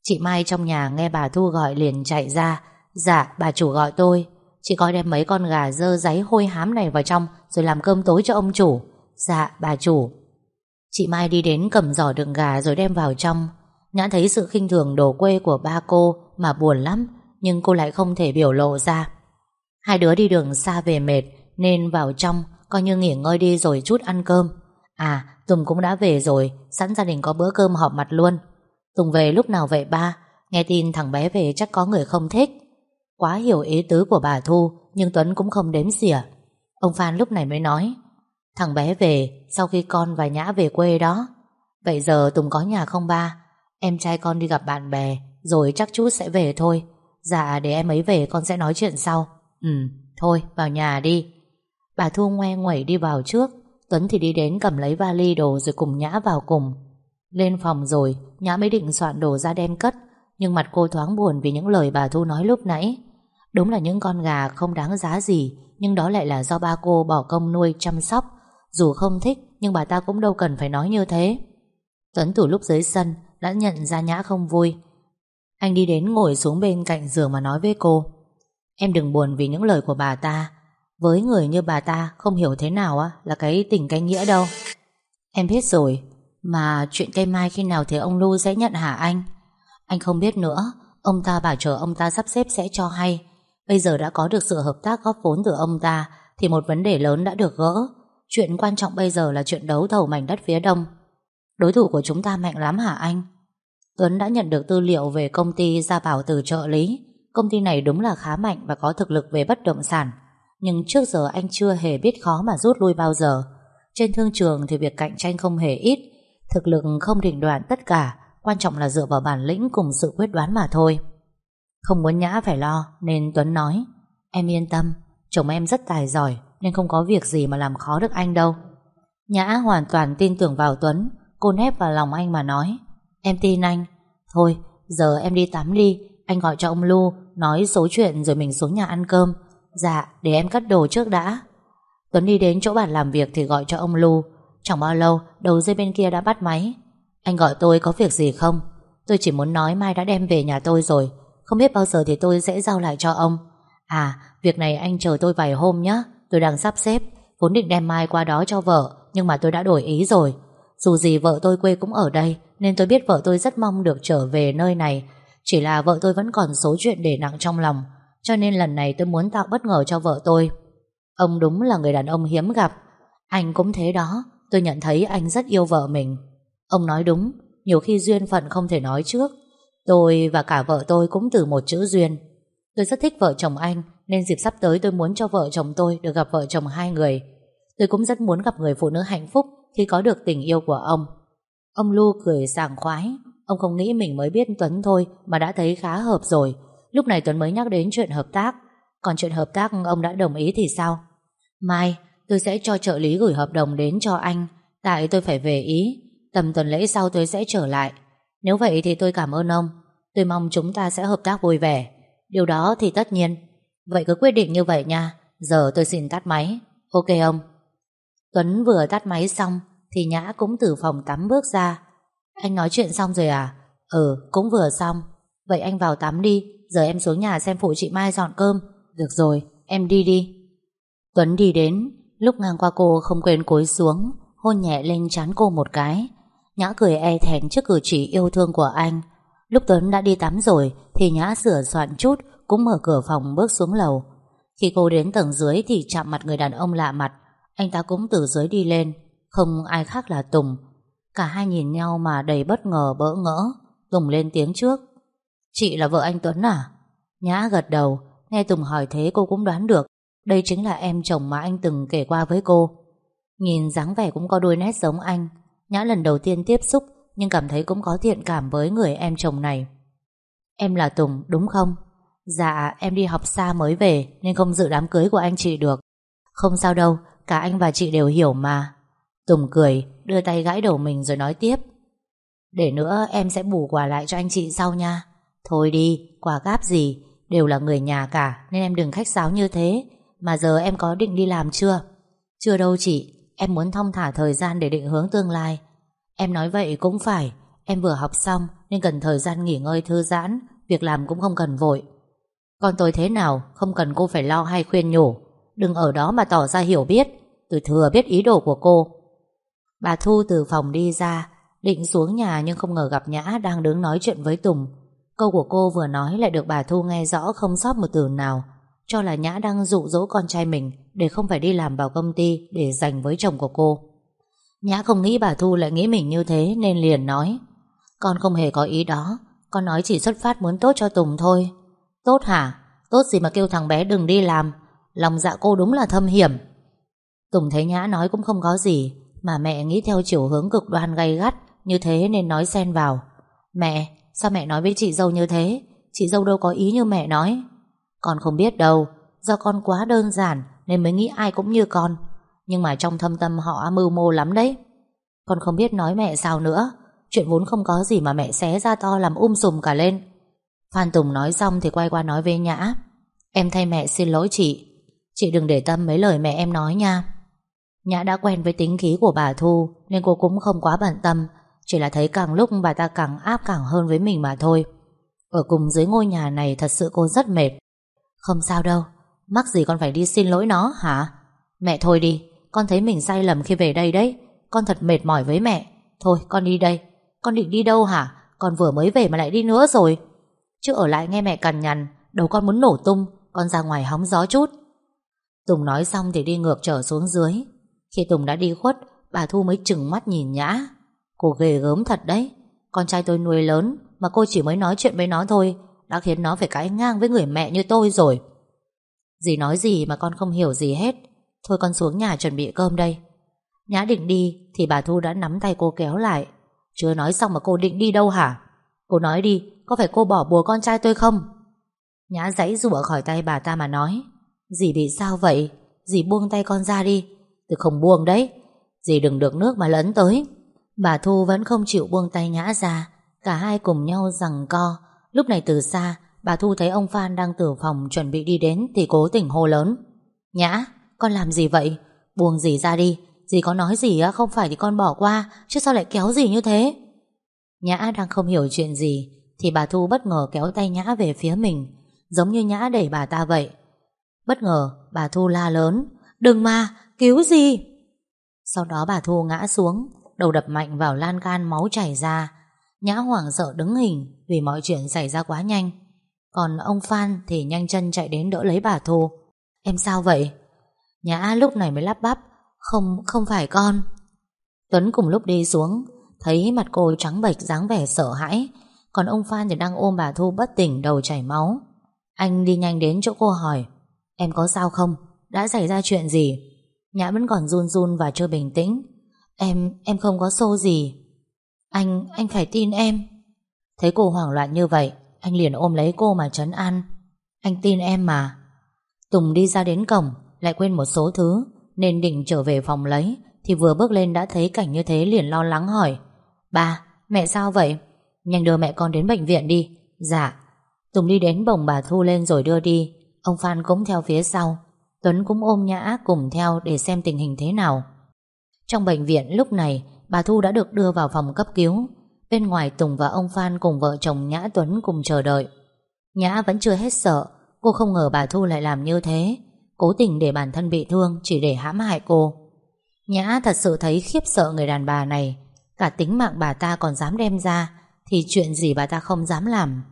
Chị Mai trong nhà nghe bà Thu gọi liền chạy ra. Dạ bà chủ gọi tôi. Chị coi đem mấy con gà dơ giấy hôi hám này vào trong rồi làm cơm tối cho ông chủ. Dạ bà chủ. Chị Mai đi đến cầm giỏ đựng gà rồi đem vào trong. Nhã thấy sự khinh thường đồ quê của ba cô Mà buồn lắm, Nhưng cô lại không thể biểu lộ ra. Hai đứa đi đường xa về mệt, Nên vào trong, Coi như nghỉ ngơi đi rồi chút ăn cơm. À Tùng cũng đã về rồi, Sẵn gia đình có bữa cơm họp mặt luôn. Tùng về lúc nào vậy ba? Nghe tin thằng bé về chắc có người không thích. Quá hiểu ý tứ của bà Thu, Nhưng Tuấn cũng không đếm xỉa. Ông Phan lúc này mới nói, Thằng bé về sau khi con và Nhã về quê đó. Vậy giờ Tùng có nhà không ba? Em trai con đi gặp bạn bè, Rồi chắc chút sẽ về thôi. Dạ để em ấy về con sẽ nói chuyện sau. Ừ thôi, vào nhà đi. Bà Thu ngoe nguẩy đi vào trước. Tuấn thì đi đến cầm lấy vali đồ Rồi cùng Nhã vào cùng. Lên phòng rồi, Nhã mới định soạn đồ ra đem cất, Nhưng mặt cô thoáng buồn vì những lời bà Thu nói lúc nãy. Đúng là những con gà không đáng giá gì nhưng đó lại là do ba cô bỏ công nuôi chăm sóc. Dù không thích, Nhưng bà ta cũng đâu cần phải nói như thế. Tuấn từ lúc dưới sân Đã nhận ra Nhã không vui. Anh đi đến ngồi xuống bên cạnh giường mà nói với cô, Em đừng buồn vì những lời của bà ta. Với người như bà ta, Không hiểu thế nào á, là cái tình cái nghĩa đâu. Em biết rồi, Mà chuyện cây mai khi nào thì ông Lu sẽ nhận hả anh? Anh không biết nữa, Ông ta bảo chờ ông ta sắp xếp sẽ cho hay. Bây giờ đã có được sự hợp tác góp vốn từ ông ta, Thì một vấn đề lớn đã được gỡ. Chuyện quan trọng bây giờ là chuyện đấu thầu mảnh đất phía đông. Đối thủ của chúng ta mạnh lắm hả anh? Tuấn đã nhận được tư liệu về công ty Gia Bảo từ trợ lý. Công ty này đúng là khá mạnh và có thực lực về bất động sản. Nhưng trước giờ anh chưa hề biết khó mà rút lui bao giờ. Trên thương trường thì việc cạnh tranh không hề ít. Thực lực không định đoạn tất cả, Quan trọng là dựa vào bản lĩnh cùng sự quyết đoán mà thôi không muốn Nhã phải lo, Nên Tuấn nói, Em yên tâm, Chồng em rất tài giỏi, Nên không có việc gì mà làm khó được anh đâu. Nhã hoàn toàn tin tưởng vào Tuấn, Cô nép vào lòng anh mà nói, Em tin anh. Thôi, giờ em đi tắm đi, Anh gọi cho ông Lu, Nói số chuyện rồi mình xuống nhà ăn cơm. Dạ để em cắt đồ trước đã. Tuấn đi đến chỗ bàn làm việc thì gọi cho ông Lu, Chẳng bao lâu, đầu dây bên kia đã bắt máy. Anh gọi tôi có việc gì không? Tôi chỉ muốn nói Mai đã đem về nhà tôi rồi không biết bao giờ thì tôi sẽ giao lại cho ông. À việc này anh chờ tôi vài hôm nhé Tôi đang sắp xếp. Vốn định đem Mai qua đó cho vợ, Nhưng mà tôi đã đổi ý rồi. Dù gì vợ tôi quê cũng ở đây, Nên tôi biết vợ tôi rất mong được trở về nơi này. Chỉ là vợ tôi vẫn còn số chuyện để nặng trong lòng, Cho nên lần này tôi muốn tạo bất ngờ cho vợ tôi. Ông đúng là người đàn ông hiếm gặp. Anh cũng thế đó, Tôi nhận thấy anh rất yêu vợ mình. Ông nói đúng, Nhiều khi duyên phận không thể nói trước. Tôi và cả vợ tôi cũng từ một chữ duyên. Tôi rất thích vợ chồng anh, Nên dịp sắp tới tôi muốn cho vợ chồng tôi Được gặp vợ chồng hai người. Tôi cũng rất muốn gặp người phụ nữ hạnh phúc Khi có được tình yêu của ông. Ông Lu cười sảng khoái. Ông không nghĩ mình mới biết Tuấn thôi Mà đã thấy khá hợp rồi. Lúc này Tuấn mới nhắc đến chuyện hợp tác. Còn chuyện hợp tác ông đã đồng ý thì sao? Mai, tôi sẽ cho trợ lý gửi hợp đồng đến cho anh. Tại tôi phải về Ý. Tầm tuần lễ sau tôi sẽ trở lại nếu vậy thì tôi cảm ơn ông. Tôi mong chúng ta sẽ hợp tác vui vẻ. Điều đó thì tất nhiên. Vậy cứ quyết định như vậy nha. Giờ tôi xin tắt máy. Ok ông. Tuấn vừa tắt máy xong Thì Nhã cũng từ phòng tắm bước ra. Anh nói chuyện xong rồi à? Ừ cũng vừa xong. Vậy anh vào tắm đi. Giờ em xuống nhà xem phụ chị Mai dọn cơm. Được rồi, em đi đi. Tuấn đi đến. Lúc ngang qua cô không quên cúi xuống, Hôn nhẹ lên trán cô một cái. Nhã cười e thẹn trước cử chỉ yêu thương của anh. Lúc Tuấn đã đi tắm rồi, Thì Nhã sửa soạn chút, Cũng mở cửa phòng bước xuống lầu. Khi cô đến tầng dưới thì chạm mặt người đàn ông lạ mặt. Anh ta cũng từ dưới đi lên, Không ai khác là Tùng. Cả hai nhìn nhau mà đầy bất ngờ bỡ ngỡ. Tùng lên tiếng trước. Chị là vợ anh Tuấn à? Nhã gật đầu, Nghe Tùng hỏi thế cô cũng đoán được. Đây chính là em chồng mà anh từng kể qua với cô. Nhìn dáng vẻ cũng có đôi nét giống anh. Nhã lần đầu tiên tiếp xúc, Nhưng cảm thấy cũng có thiện cảm với người em chồng này. Em là Tùng, đúng không? Dạ em đi học xa mới về, Nên không dự đám cưới của anh chị được. Không sao đâu, Cả anh và chị đều hiểu mà. Tùng cười, đưa tay gãi đầu mình rồi nói tiếp. Để nữa em sẽ bù quà lại cho anh chị sau nha. Thôi đi, Quà gáp gì, Đều là người nhà cả, Nên em đừng khách sáo như thế. Mà giờ em có định đi làm chưa? Chưa đâu chị. Em muốn thông thả thời gian để định hướng tương lai. Em nói vậy cũng phải. Em vừa học xong Nên cần thời gian nghỉ ngơi thư giãn. Việc làm cũng không cần vội. Con tôi thế nào Không cần cô phải lo hay khuyên nhủ. Đừng ở đó mà tỏ ra hiểu biết. Tôi thừa biết ý đồ của cô. Bà Thu từ phòng đi ra, Định xuống nhà nhưng không ngờ gặp Nhã Đang đứng nói chuyện với Tùng. Câu của cô vừa nói lại được bà Thu nghe rõ Không sót một từ nào. Cho là Nhã đang dụ dỗ con trai mình Để không phải đi làm vào công ty Để dành với chồng của cô. Nhã không nghĩ bà Thu lại nghĩ mình như thế Nên liền nói Con không hề có ý đó Con nói chỉ xuất phát muốn tốt cho Tùng thôi. Tốt hả? Tốt gì mà kêu thằng bé đừng đi làm Lòng dạ cô đúng là thâm hiểm. Tùng thấy Nhã nói cũng không có gì Mà mẹ nghĩ theo chiều hướng cực đoan gay gắt Như thế nên nói xen vào Mẹ, sao mẹ nói với chị dâu như thế? Chị dâu đâu có ý như mẹ nói. Con không biết đâu, Do con quá đơn giản Nên mới nghĩ ai cũng như con. Nhưng mà trong thâm tâm họ mưu mô lắm đấy. Con không biết nói mẹ sao nữa. Chuyện vốn không có gì mà mẹ xé ra to Làm um sùm cả lên. Phan Tùng nói xong thì quay qua nói với Nhã. Em thay mẹ xin lỗi chị. Chị đừng để tâm mấy lời mẹ em nói nha. Nhã đã quen với tính khí của bà Thu Nên cô cũng không quá bận tâm. Chỉ là thấy càng lúc bà ta càng áp càng hơn với mình mà thôi. Ở cùng dưới ngôi nhà này Thật sự cô rất mệt. Không sao đâu. Mắc gì con phải đi xin lỗi nó, hả? Mẹ thôi đi. Con thấy mình sai lầm khi về đây đấy. Con thật mệt mỏi với mẹ. Thôi, con đi đây. Con định đi đâu hả? Con vừa mới về mà lại đi nữa rồi. Chứ ở lại nghe mẹ cằn nhằn, Đầu con muốn nổ tung, Con ra ngoài hóng gió chút. Tùng nói xong thì đi ngược trở xuống dưới. Khi Tùng đã đi khuất, Bà Thu mới chừng mắt nhìn Nhã. Cô ghê gớm thật đấy. Con trai tôi nuôi lớn, Mà cô chỉ mới nói chuyện với nó thôi. Đã khiến nó phải cãi ngang với người mẹ như tôi rồi. Dì nói gì mà con không hiểu gì hết. Thôi con xuống nhà chuẩn bị cơm đây. Nhã định đi Thì bà Thu đã nắm tay cô kéo lại. Chưa nói xong mà cô định đi đâu hả? Cô nói đi, Có phải cô bỏ bùa con trai tôi không? Nhã giãy rủa khỏi tay bà ta mà nói. Dì bị sao vậy? Dì buông tay con ra đi. Tôi không buông đấy. Dì đừng được nước mà lấn tới. Bà Thu vẫn không chịu buông tay Nhã ra. Cả hai cùng nhau rằng co. Lúc này từ xa Bà Thu thấy ông Phan đang từ phòng chuẩn bị đi đến Thì cố tình hô lớn. Nhã, con làm gì vậy? Buông dì ra đi. Dì có nói gì á? Không phải thì con bỏ qua Chứ sao lại kéo gì như thế? Nhã đang không hiểu chuyện gì Thì bà Thu bất ngờ kéo tay Nhã về phía mình Giống như Nhã đẩy bà ta vậy. Bất ngờ bà Thu la lớn Đừng mà, cứu gì Sau đó bà Thu ngã xuống Đầu đập mạnh vào lan can máu chảy ra Nhã hoảng sợ đứng hình Vì mọi chuyện xảy ra quá nhanh. Còn ông Phan thì nhanh chân chạy đến đỡ lấy bà Thu. Em sao vậy? Nhã lúc này mới lắp bắp Không, không phải con. Tuấn cùng lúc đi xuống Thấy mặt cô trắng bệch dáng vẻ sợ hãi. Còn ông Phan thì đang ôm bà Thu bất tỉnh đầu chảy máu. Anh đi nhanh đến chỗ cô hỏi Em có sao không? Đã xảy ra chuyện gì? Nhã vẫn còn run run và chưa bình tĩnh. Em, em không có xô gì. Anh, anh phải tin em. Thấy cô hoảng loạn như vậy Anh liền ôm lấy cô mà trấn an. Anh tin em mà. Tùng đi ra đến cổng Lại quên một số thứ Nên định trở về phòng lấy Thì vừa bước lên đã thấy cảnh như thế liền lo lắng hỏi. Ba, mẹ sao vậy? Nhanh đưa mẹ con đến bệnh viện đi. Dạ. Tùng đi đến bồng bà Thu lên rồi đưa đi. Ông Phan cũng theo phía sau. Tuấn cũng ôm Nhã cùng theo để xem tình hình thế nào. Trong bệnh viện lúc này Bà Thu đã được đưa vào phòng cấp cứu. Bên ngoài Tùng và ông Phan cùng vợ chồng Nhã Tuấn cùng chờ đợi. Nhã vẫn chưa hết sợ. Cô không ngờ bà Thu lại làm như thế. Cố tình để bản thân bị thương Chỉ để hãm hại cô. Nhã thật sự thấy khiếp sợ người đàn bà này. Cả tính mạng bà ta còn dám đem ra, Thì chuyện gì bà ta không dám làm?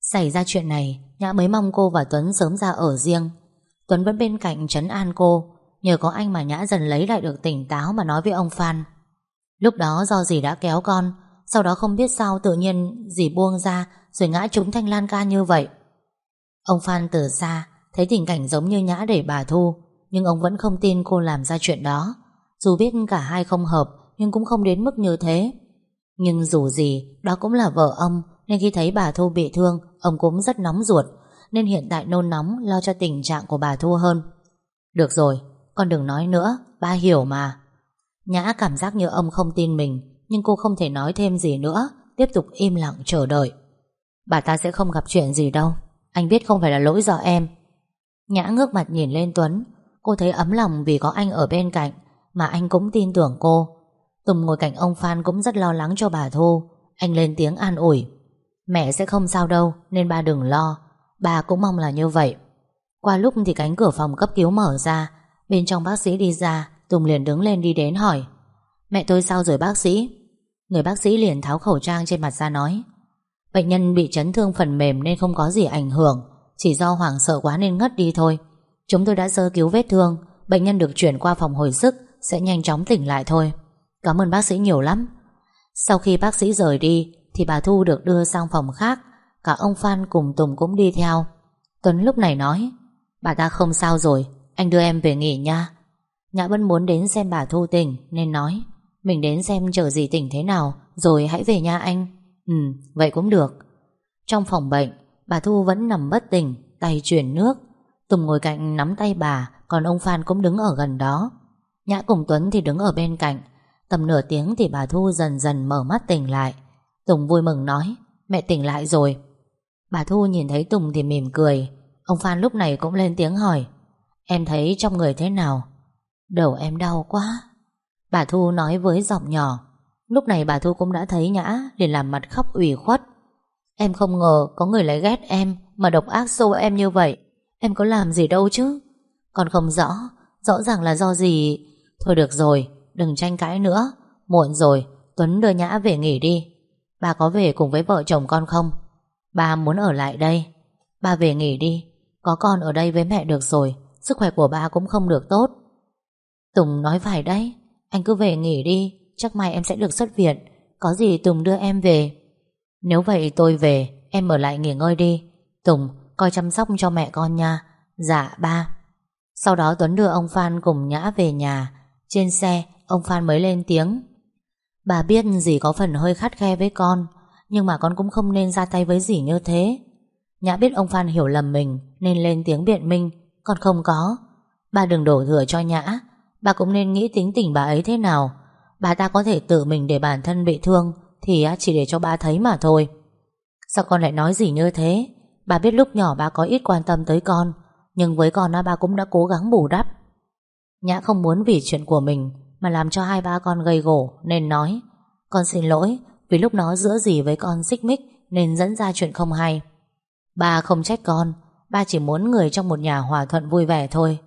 Xảy ra chuyện này, Nhã mới mong cô và Tuấn sớm ra ở riêng. Tuấn vẫn bên cạnh trấn an cô. Nhờ có anh mà Nhã dần lấy lại được tỉnh táo Mà nói với ông Phan. Lúc đó do dì đã kéo con, Sau đó không biết sao tự nhiên dì buông ra Rồi ngã trúng thanh lan ca như vậy. Ông Phan từ xa Thấy tình cảnh giống như Nhã để bà Thu, Nhưng ông vẫn không tin cô làm ra chuyện đó. Dù biết cả hai không hợp, Nhưng cũng không đến mức như thế. Nhưng dù gì, Đó cũng là vợ ông, Nên khi thấy bà Thu bị thương, Ông cũng rất nóng ruột, Nên hiện tại nôn nóng lo cho tình trạng của bà Thu hơn. Được rồi, Con đừng nói nữa, Ba hiểu mà. Nhã cảm giác như ông không tin mình, Nhưng cô không thể nói thêm gì nữa, Tiếp tục im lặng chờ đợi. Bà ta sẽ không gặp chuyện gì đâu, Anh biết không phải là lỗi do em. Nhã ngước mặt nhìn lên Tuấn, Cô thấy ấm lòng vì có anh ở bên cạnh, Mà anh cũng tin tưởng cô. Tùng ngồi cạnh ông Phan cũng rất lo lắng cho bà Thu, Anh lên tiếng an ủi. Mẹ sẽ không sao đâu, Nên ba đừng lo, Bà cũng mong là như vậy. Qua lúc thì cánh cửa phòng cấp cứu mở ra, Bên trong bác sĩ đi ra Tùng liền đứng lên đi đến hỏi. Mẹ tôi sao rồi bác sĩ? Người bác sĩ liền tháo khẩu trang trên mặt ra nói. Bệnh nhân bị chấn thương phần mềm Nên không có gì ảnh hưởng, Chỉ do hoảng sợ quá nên ngất đi thôi. Chúng tôi đã sơ cứu vết thương, Bệnh nhân được chuyển qua phòng hồi sức, Sẽ nhanh chóng tỉnh lại thôi. Cảm ơn bác sĩ nhiều lắm. Sau khi bác sĩ rời đi, Thì bà Thu được đưa sang phòng khác. Cả ông Phan cùng Tùng cũng đi theo. Tuấn lúc này nói, Bà ta không sao rồi, Anh đưa em về nghỉ nha. Nhã vẫn muốn đến xem bà Thu tỉnh Nên nói, Mình đến xem chờ gì tỉnh thế nào, Rồi hãy về nha anh. Ừ vậy cũng được. Trong phòng bệnh, Bà Thu vẫn nằm bất tỉnh, Tay chuyển nước. Tùng ngồi cạnh nắm tay bà, Còn ông Phan cũng đứng ở gần đó. Nhã cùng Tuấn thì đứng ở bên cạnh. Tầm nửa tiếng thì bà Thu dần dần mở mắt tỉnh lại. Tùng vui mừng nói, Mẹ tỉnh lại rồi. Bà Thu nhìn thấy Tùng thì mỉm cười. Ông Phan lúc này cũng lên tiếng hỏi, Em thấy trong người thế nào? Đầu em đau quá. Bà Thu nói với giọng nhỏ. Lúc này bà Thu cũng đã thấy Nhã liền làm mặt khóc ủy khuất. Em không ngờ có người lại ghét em Mà độc ác xô em như vậy. Em có làm gì đâu chứ? Còn không rõ. Rõ ràng là do gì? Thôi được rồi, Đừng tranh cãi nữa. Muộn rồi, Tuấn đưa Nhã về nghỉ đi. Bà có về cùng với vợ chồng con không? Ba muốn ở lại đây. Ba về nghỉ đi. Có con ở đây với mẹ được rồi, Sức khỏe của ba cũng không được tốt. Tùng nói phải đấy. Anh cứ về nghỉ đi, Chắc mai em sẽ được xuất viện. Có gì Tùng đưa em về? Nếu vậy tôi về, Em ở lại nghỉ ngơi đi. Tùng, coi chăm sóc cho mẹ con nha. Dạ ba. Sau đó Tuấn đưa ông Phan cùng Nhã về nhà. Trên xe, ông Phan mới lên tiếng. Bà biết dì có phần hơi khắt khe với con, Nhưng mà con cũng không nên ra tay với dì như thế. Nhã biết ông Phan hiểu lầm mình, Nên lên tiếng biện minh. Con không có. Bà đừng đổ thừa cho Nhã. Bà cũng nên nghĩ tính tình bà ấy thế nào. Bà ta có thể tự mình để bản thân bị thương, Thì chỉ để cho bà thấy mà thôi. Sao con lại nói gì như thế? Bà biết lúc nhỏ bà có ít quan tâm tới con, Nhưng với con bà cũng đã cố gắng bù đắp. Nhã không muốn vì chuyện của mình Mà làm cho hai ba con gây gổ, Nên nói, Con xin lỗi, vì lúc đó giữa gì với con xích mích Nên dẫn ra chuyện không hay. Ba không trách con, Ba chỉ muốn người trong một nhà hòa thuận vui vẻ thôi.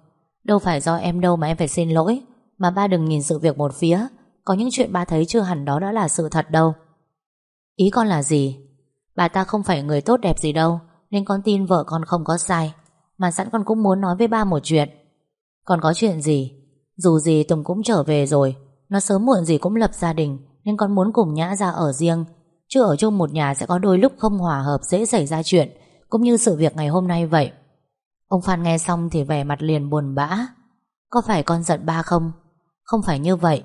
Đâu phải do em đâu mà em phải xin lỗi. Mà ba đừng nhìn sự việc một phía. Có những chuyện ba thấy chưa hẳn đó đã là sự thật đâu. Ý con là gì? Bà ta không phải người tốt đẹp gì đâu, Nên con tin vợ con không có sai. Mà sẵn con cũng muốn nói với ba một chuyện. Còn có chuyện gì? Dù gì Tùng cũng trở về rồi. Nó sớm muộn gì cũng lập gia đình, Nên con muốn cùng Nhã ra ở riêng. Chứ ở chung một nhà sẽ có đôi lúc không hòa hợp, Dễ xảy ra chuyện, Cũng như sự việc ngày hôm nay vậy. Ông Phan nghe xong thì vẻ mặt liền buồn bã. Có phải con giận ba không? Không phải như vậy.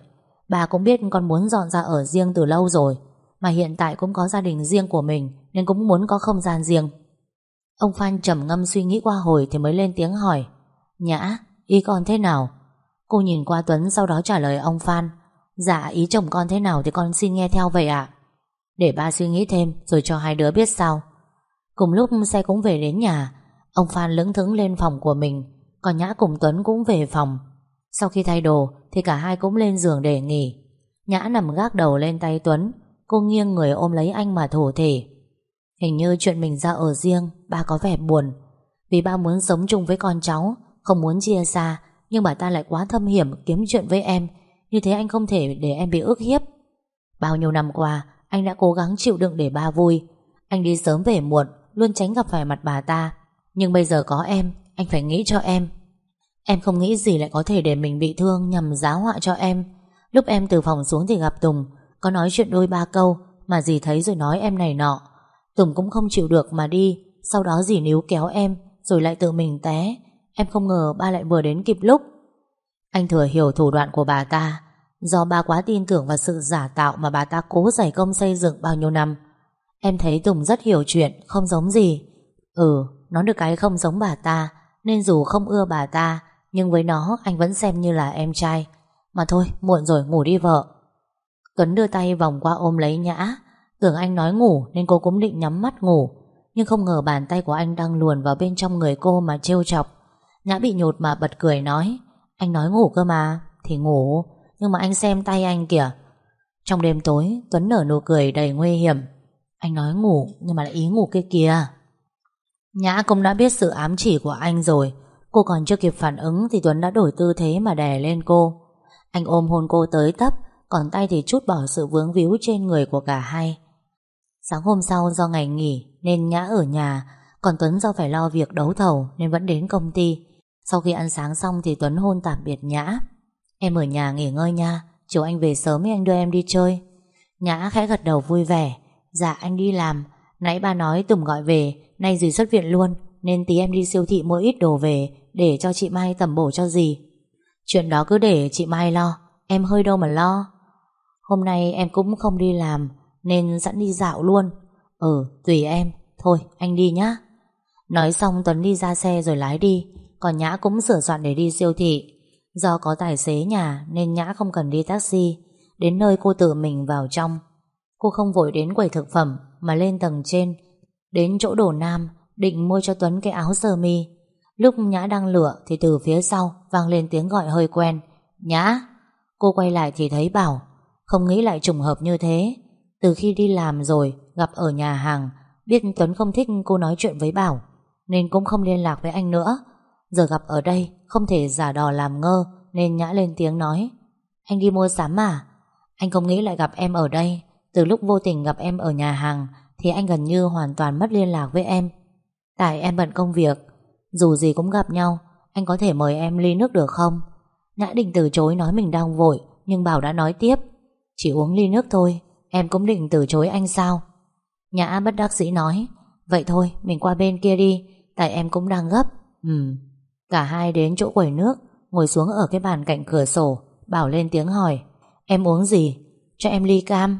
Bà cũng biết con muốn dọn ra ở riêng từ lâu rồi Mà hiện tại cũng có gia đình riêng của mình Nên cũng muốn có không gian riêng. Ông Phan trầm ngâm suy nghĩ qua hồi Thì mới lên tiếng hỏi Nhã, ý con thế nào? Cô nhìn qua Tuấn sau đó trả lời ông Phan Dạ ý chồng con thế nào Thì con xin nghe theo vậy ạ. Để ba suy nghĩ thêm rồi cho hai đứa biết sao. Cùng lúc xe cũng về đến nhà Ông Phan lững thững lên phòng của mình, Còn Nhã cùng Tuấn cũng về phòng. Sau khi thay đồ, Thì cả hai cũng lên giường để nghỉ. Nhã nằm gác đầu lên tay Tuấn, Cô nghiêng người ôm lấy anh mà thổ thể Hình như chuyện mình ra ở riêng, Ba có vẻ buồn. Vì ba muốn sống chung với con cháu, Không muốn chia xa, Nhưng bà ta lại quá thâm hiểm kiếm chuyện với em. Như thế anh không thể để em bị ức hiếp. Bao nhiêu năm qua, Anh đã cố gắng chịu đựng để ba vui. Anh đi sớm về muộn, Luôn tránh gặp phải mặt bà ta. Nhưng bây giờ có em Anh phải nghĩ cho em. Em không nghĩ gì lại có thể để mình bị thương Nhằm giá họa cho em. Lúc em từ phòng xuống thì gặp Tùng Có nói chuyện đôi ba câu Mà dì thấy rồi nói em này nọ. Tùng cũng không chịu được mà đi Sau đó dì níu kéo em Rồi lại tự mình té. Em không ngờ ba lại vừa đến kịp lúc. Anh thừa hiểu thủ đoạn của bà ta. Do ba quá tin tưởng vào sự giả tạo Mà bà ta cố giải công xây dựng bao nhiêu năm Em thấy Tùng rất hiểu chuyện Không giống gì. Ừ, nó được cái không giống bà ta Nên dù không ưa bà ta Nhưng với nó anh vẫn xem như là em trai. Mà thôi, muộn rồi ngủ đi vợ. Tuấn đưa tay vòng qua ôm lấy Nhã. Tưởng anh nói ngủ Nên cô cũng định nhắm mắt ngủ. Nhưng không ngờ bàn tay của anh đang luồn vào bên trong người cô mà trêu chọc. Nhã bị nhột mà bật cười nói Anh nói ngủ cơ mà Thì ngủ. Nhưng mà anh xem tay anh kìa. Trong đêm tối Tuấn nở nụ cười đầy nguy hiểm. Anh nói ngủ nhưng mà lại ý ngủ kia kìa. Nhã cũng đã biết sự ám chỉ của anh rồi. Cô còn chưa kịp phản ứng Thì Tuấn đã đổi tư thế mà đè lên cô. Anh ôm hôn cô tới tấp, Còn tay thì chút bỏ sự vướng víu trên người của cả hai. Sáng hôm sau do ngày nghỉ Nên Nhã ở nhà, Còn Tuấn do phải lo việc đấu thầu Nên vẫn đến công ty. Sau khi ăn sáng xong thì Tuấn hôn tạm biệt Nhã. Em ở nhà nghỉ ngơi nha, Chiều anh về sớm thì anh đưa em đi chơi. Nhã khẽ gật đầu vui vẻ. Dạ anh đi làm. Nãy ba nói Tùng gọi về, Nay dì xuất viện luôn, Nên tí em đi siêu thị mua ít đồ về, Để cho chị Mai tẩm bổ cho dì. Chuyện đó cứ để chị Mai lo, Em hơi đâu mà lo. Hôm nay em cũng không đi làm, Nên sẵn đi dạo luôn. Ừ tùy em, Thôi, anh đi nhá. Nói xong Tuấn đi ra xe rồi lái đi, Còn Nhã cũng sửa soạn để đi siêu thị. Do có tài xế nhà, Nên Nhã không cần đi taxi, Đến nơi cô tự mình vào trong. Cô không vội đến quầy thực phẩm, Mà lên tầng trên. Đến chỗ đồ nam, Định mua cho Tuấn cái áo sơ mi. Lúc Nhã đang lựa, thì từ phía sau Vang lên tiếng gọi hơi quen. Nhã! Cô quay lại thì thấy Bảo, Không nghĩ lại trùng hợp như thế. Từ khi đi làm rồi, Gặp ở nhà hàng, Biết Tuấn không thích cô nói chuyện với Bảo, Nên cũng không liên lạc với anh nữa. Giờ gặp ở đây, Không thể giả đò làm ngơ, Nên Nhã lên tiếng nói, Anh đi mua sắm à? Anh không nghĩ lại gặp em ở đây. Từ lúc vô tình gặp em ở nhà hàng thì anh gần như hoàn toàn mất liên lạc với em. Tại em bận công việc, dù gì cũng gặp nhau, anh có thể mời em ly nước được không? Nhã định từ chối nói mình đang vội, nhưng Bảo đã nói tiếp. Chỉ uống ly nước thôi, em cũng định từ chối anh sao? Nhã bất đắc dĩ nói, vậy thôi, mình qua bên kia đi, tại em cũng đang gấp. Ừ. Cả hai đến chỗ quầy nước, ngồi xuống ở cái bàn cạnh cửa sổ, Bảo lên tiếng hỏi, em uống gì? Cho em ly cam.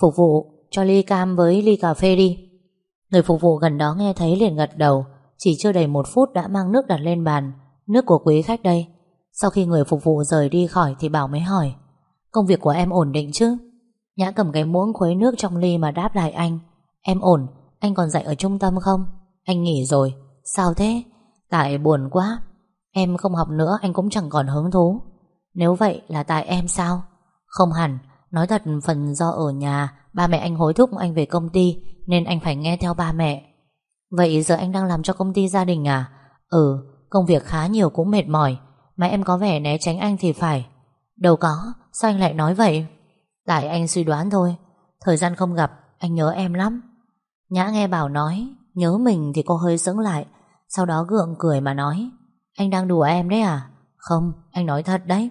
Phục vụ, cho ly cam với ly cà phê đi. Người phục vụ gần đó nghe thấy liền gật đầu Chỉ chưa đầy một phút đã mang nước đặt lên bàn Nước của quý khách đây. Sau khi người phục vụ rời đi khỏi Thì Bảo mới hỏi Công việc của em ổn định chứ? Nhã cầm cái muỗng khuấy nước trong ly mà đáp lại anh Em ổn Anh còn dạy ở trung tâm không? Anh nghỉ rồi. Sao thế? Tại buồn quá Em không học nữa anh cũng chẳng còn hứng thú. Nếu vậy là tại em sao? Không hẳn Nói thật, phần do ở nhà, Ba mẹ anh hối thúc anh về công ty, Nên anh phải nghe theo ba mẹ. Vậy giờ anh đang làm cho công ty gia đình à? Ừ công việc khá nhiều cũng mệt mỏi, Mà em có vẻ né tránh anh thì phải. Đâu có, Sao anh lại nói vậy? Tại anh suy đoán thôi, Thời gian không gặp, anh nhớ em lắm. Nhã nghe Bảo nói, Nhớ mình thì cô hơi sững lại, Sau đó gượng cười mà nói, Anh đang đùa em đấy à? Không, anh nói thật đấy.